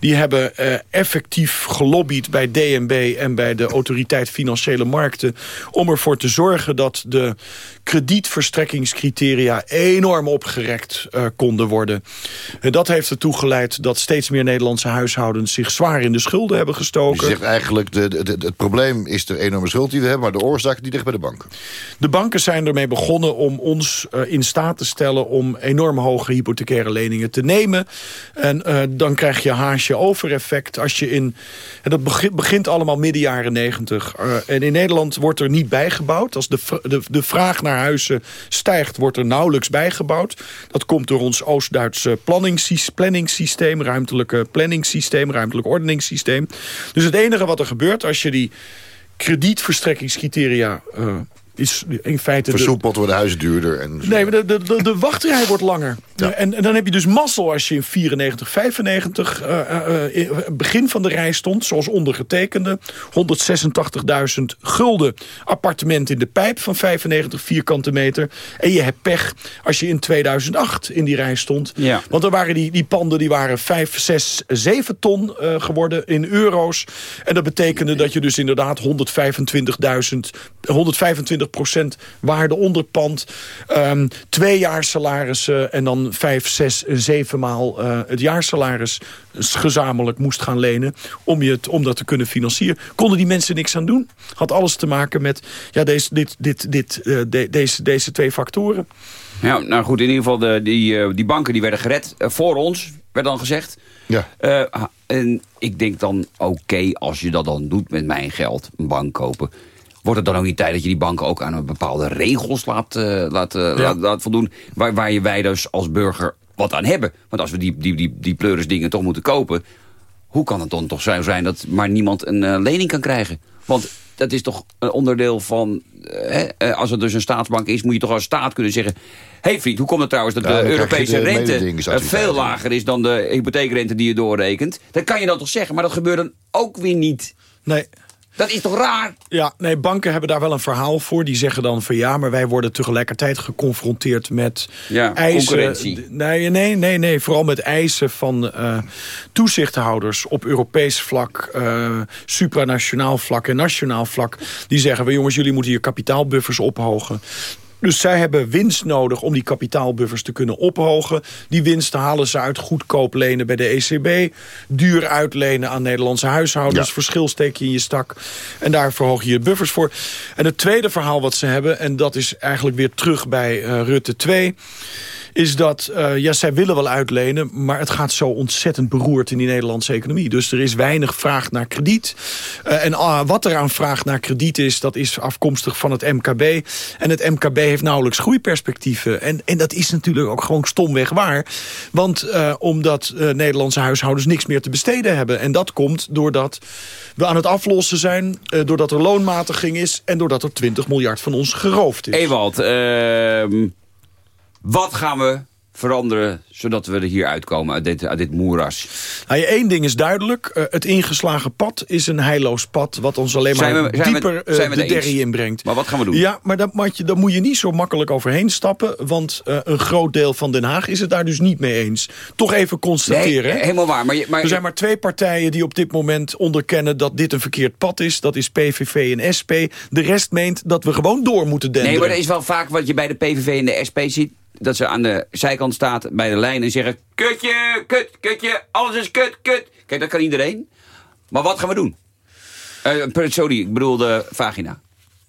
Die hebben effectief gelobbyd bij DNB en bij de Autoriteit Financiële Markten... om ervoor te zorgen dat de kredietverstrekkingscriteria enorm opgerekt konden worden. En dat heeft ertoe geleid dat steeds meer Nederlandse huishoudens... zich zwaar in de schulden hebben Je gestoken. zegt eigenlijk, de, de- het probleem is de enorme schuld die we hebben... maar de oorzaak die ligt bij de banken. De banken zijn ermee begonnen om ons eh, in staat te stellen... om enorm hoge hypothecaire leningen te nemen. En eh, dan krijg je haasje-over effect. Als je in, en dat begint, allemaal midden jaren negentig. Eh, en in Nederland wordt er niet bijgebouwd. Als de, de, de vraag naar huizen stijgt, wordt er nauwelijks bijgebouwd. Dat komt door ons Oost-Duitse planningssys- planningssysteem... ruimtelijke planningssysteem, ruimtelijk ordeningssysteem. Dus het enige wat er gebeurt als je die kredietverstrekkingscriteria... is in feite... de- Versoepeld worden huizen duurder. En Nee, maar de, de, de, de wachtrij wordt langer. En, en dan heb je dus mazzel als je in 94, 95 eh, eh, eh, begin van de rij stond. Zoals ondergetekende. 186.000 gulden appartement in de pijp van 95 vierkante meter. En je hebt pech als je in 2008 in die rij stond. Ja. Want dan waren die, die panden die waren 5, 6, 7 ton eh, geworden in euro's. En dat betekende dat je dus inderdaad 125.000, 125 procent waarde onderpand. ehm twee jaar salarissen en dan 5, 6, 7 maal eh, het jaarsalaris gezamenlijk moest gaan lenen. Om, je het, om dat te kunnen financieren. Konden die mensen niks aan doen. Had alles te maken met ja, deze, dit, dit, dit, eh, de- deze, deze twee factoren. Ja, nou goed, in ieder geval de, die, eh, die banken die werden gered voor ons, werd dan gezegd. Ja. Eh, en ik denk dan, oké, als je dat dan doet met mijn geld, een bank kopen... wordt het dan ook niet tijd dat je die banken ook aan een bepaalde regels laat, eh, laat, eh, laat, laat voldoen... Waar, waar je wij dus als burger wat aan hebben. Want als we die, die, die, die pleuris dingen toch moeten kopen... hoe kan het dan toch zo zijn dat maar niemand een eh, lening kan krijgen? Want dat is toch een onderdeel van... hè, als het dus een staatsbank is, moet je toch als staat kunnen zeggen... Hé hey vriend, hoe komt het trouwens dat Ja, de dan Europese de rente veel lager is dan de hypotheekrente die je doorrekent? Dat kan je dan toch zeggen, maar dat gebeurt dan ook weer niet. Nee. Dat is toch raar? Ja, nee, banken hebben daar wel een verhaal voor. Die zeggen dan van ja, maar wij worden tegelijkertijd geconfronteerd met Ja, eisen. concurrentie. Nee, nee, nee, nee, vooral met eisen van eh, toezichthouders op Europees vlak, eh, supranationaal vlak en nationaal vlak. Die zeggen, we jongens, jullie moeten hier kapitaalbuffers ophogen. Dus zij hebben winst nodig om die kapitaalbuffers te kunnen ophogen. Die winst halen ze uit goedkoop lenen bij de ECB. Duur uitlenen aan Nederlandse huishoudens. Ja. Verschil steek je in je stak. En daar verhoog je je buffers voor. En het tweede verhaal wat ze hebben... en dat is eigenlijk weer terug bij eh, Rutte 2 is dat, eh, ja, zij willen wel uitlenen... maar het gaat zo ontzettend beroerd in die Nederlandse economie. Dus er is weinig vraag naar krediet. Eh, en ah, wat er aan vraag naar krediet is... dat is afkomstig van het MKB. En het MKB heeft nauwelijks groeiperspectieven. En, en dat is natuurlijk ook gewoon stomweg waar. Want eh, omdat Nederlandse huishoudens niks meer te besteden hebben. En dat komt doordat we aan het aflossen zijn... doordat er loonmatiging is... en doordat er 20 miljard van ons geroofd is. Ewald, ehm, wat gaan we veranderen zodat we er hier uitkomen uit dit, uit dit moeras? Nou, één ding is duidelijk. eh, het ingeslagen pad is een heilloos pad... wat ons alleen maar we- we- dieper eh, zijn we de derrie inbrengt. Maar wat gaan we doen? Ja, maar daar moet, je, daar moet je niet zo makkelijk overheen stappen... want eh, een groot deel van Den Haag is het daar dus niet mee eens. Toch even constateren. Nee, helemaal waar. Maar, je- maar, er zijn maar twee partijen die op dit moment onderkennen... dat dit een verkeerd pad is. Dat is PVV en SP. De rest meent dat we gewoon door moeten denderen. Nee, maar er is wel vaak wat je bij de PVV en de SP ziet. Dat ze aan de zijkant staat bij de lijn en zeggen... Kutje, kut, kutje, alles is kut, kut. Kijk, dat kan iedereen. Maar wat gaan we doen? Eh, per- sorry, ik bedoel de vagina.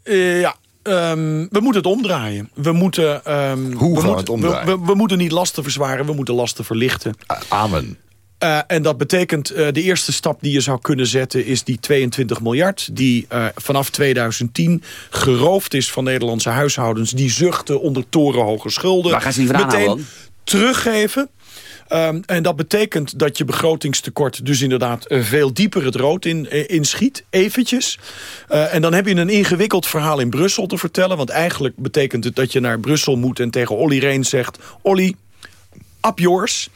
Eh, ja. ehm, we moeten het omdraaien. We moeten, ehm, Hoe we gaan we moeten- het omdraaien? We, we, we moeten niet lasten verzwaren, we moeten lasten verlichten. Amen. Eh, en dat betekent, eh, de eerste stap die je zou kunnen zetten... is die 22 miljard die eh, vanaf 2010 geroofd is van Nederlandse huishoudens... die zuchten onder torenhoge schulden. Waar gaan ze die Meteen teruggeven. Ehm, en dat betekent dat je begrotingstekort dus inderdaad veel dieper het rood in, eh, inschiet, eventjes. En dan heb je een ingewikkeld verhaal in Brussel te vertellen. Want eigenlijk betekent het dat je naar Brussel moet en tegen Olly Reen zegt... Olly, up yours.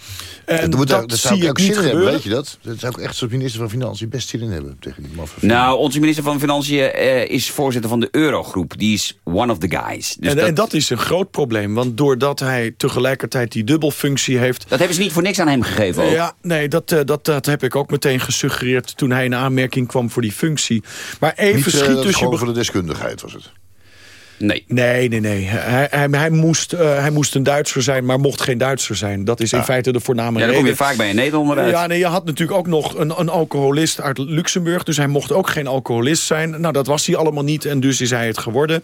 En dat, moet, dat, dat zie zou ik ook niet zin in hebben, gebeuren. weet je dat? Dat zou ik echt als minister van Financiën best zin in hebben. Tegen die maffe Nou, onze minister van Financiën eh, is voorzitter van de Eurogroep. Die is one of the guys. Dus en, dat... en dat is een groot probleem. Want doordat hij tegelijkertijd die dubbelfunctie heeft... Dat hebben ze niet voor niks aan hem gegeven ook. Ja, nee, dat, eh, dat, dat heb ik ook meteen gesuggereerd... toen hij in aanmerking kwam voor die functie. Maar even Niet, eh, schiet is dus gewoon voor de deskundigheid was het. Nee. Nee, nee, nee. Hij, hij, hij, moest, eh, hij moest een Duitser zijn, maar mocht geen Duitser zijn. Dat is in feite de voorname Ja, dan reden. kom je vaak bij een Nederlander uit. Ja, nee, je had natuurlijk ook nog een, een alcoholist uit Luxemburg. Dus hij mocht ook geen alcoholist zijn. Nou, dat was hij allemaal niet en dus is hij het geworden.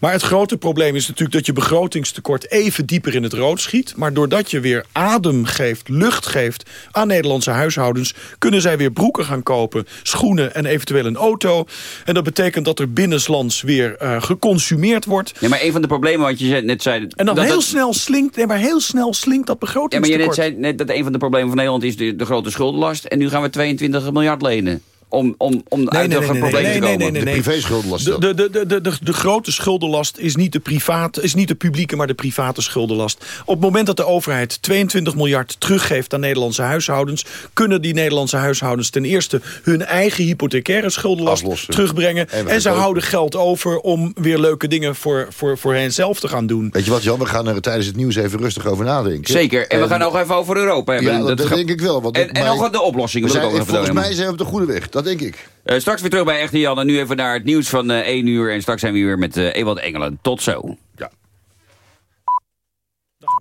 Maar het grote probleem is natuurlijk dat je begrotingstekort even dieper in het rood schiet. Maar doordat je weer adem geeft, lucht geeft aan Nederlandse huishoudens... kunnen zij weer broeken gaan kopen, schoenen en eventueel een auto. En dat betekent dat er binnenlands weer eh, geconsumeerd wordt. Ja, maar een van de problemen wat je net zei... En dan dat heel snel slinkt, nee, maar heel snel slinkt dat Ja, maar begrotingstekort. je net zei net dat een van de problemen van Nederland is de, de grote schuldenlast. En nu gaan we 22 miljard lenen. Om, om, om uit dat probleem te komen. De privé-schuldenlast De, de, de, de, de, de grote schuldenlast is niet, de private, is niet de publieke, maar de private schuldenlast. Op het moment dat de overheid 22 miljard teruggeeft aan Nederlandse huishoudens... kunnen die Nederlandse huishoudens ten eerste hun eigen hypothecaire schuldenlast Aflossen. terugbrengen. En ze houden geld over om weer leuke dingen voor, voor, voor hen zelf te gaan doen. Weet je wat, Jan? We gaan er tijdens het nieuws even rustig over nadenken. Zeker. En we gaan nog even over Europa hebben. Ja, dat, denk ik wel. Want En, en nog de oplossingen. volgens mij zijn we op de goede weg. Dat denk ik. Eh, straks weer terug bij Echte Jan. En nu even naar het nieuws van eh 1 uur. En straks zijn we weer met eh Ewald Engelen. Tot zo.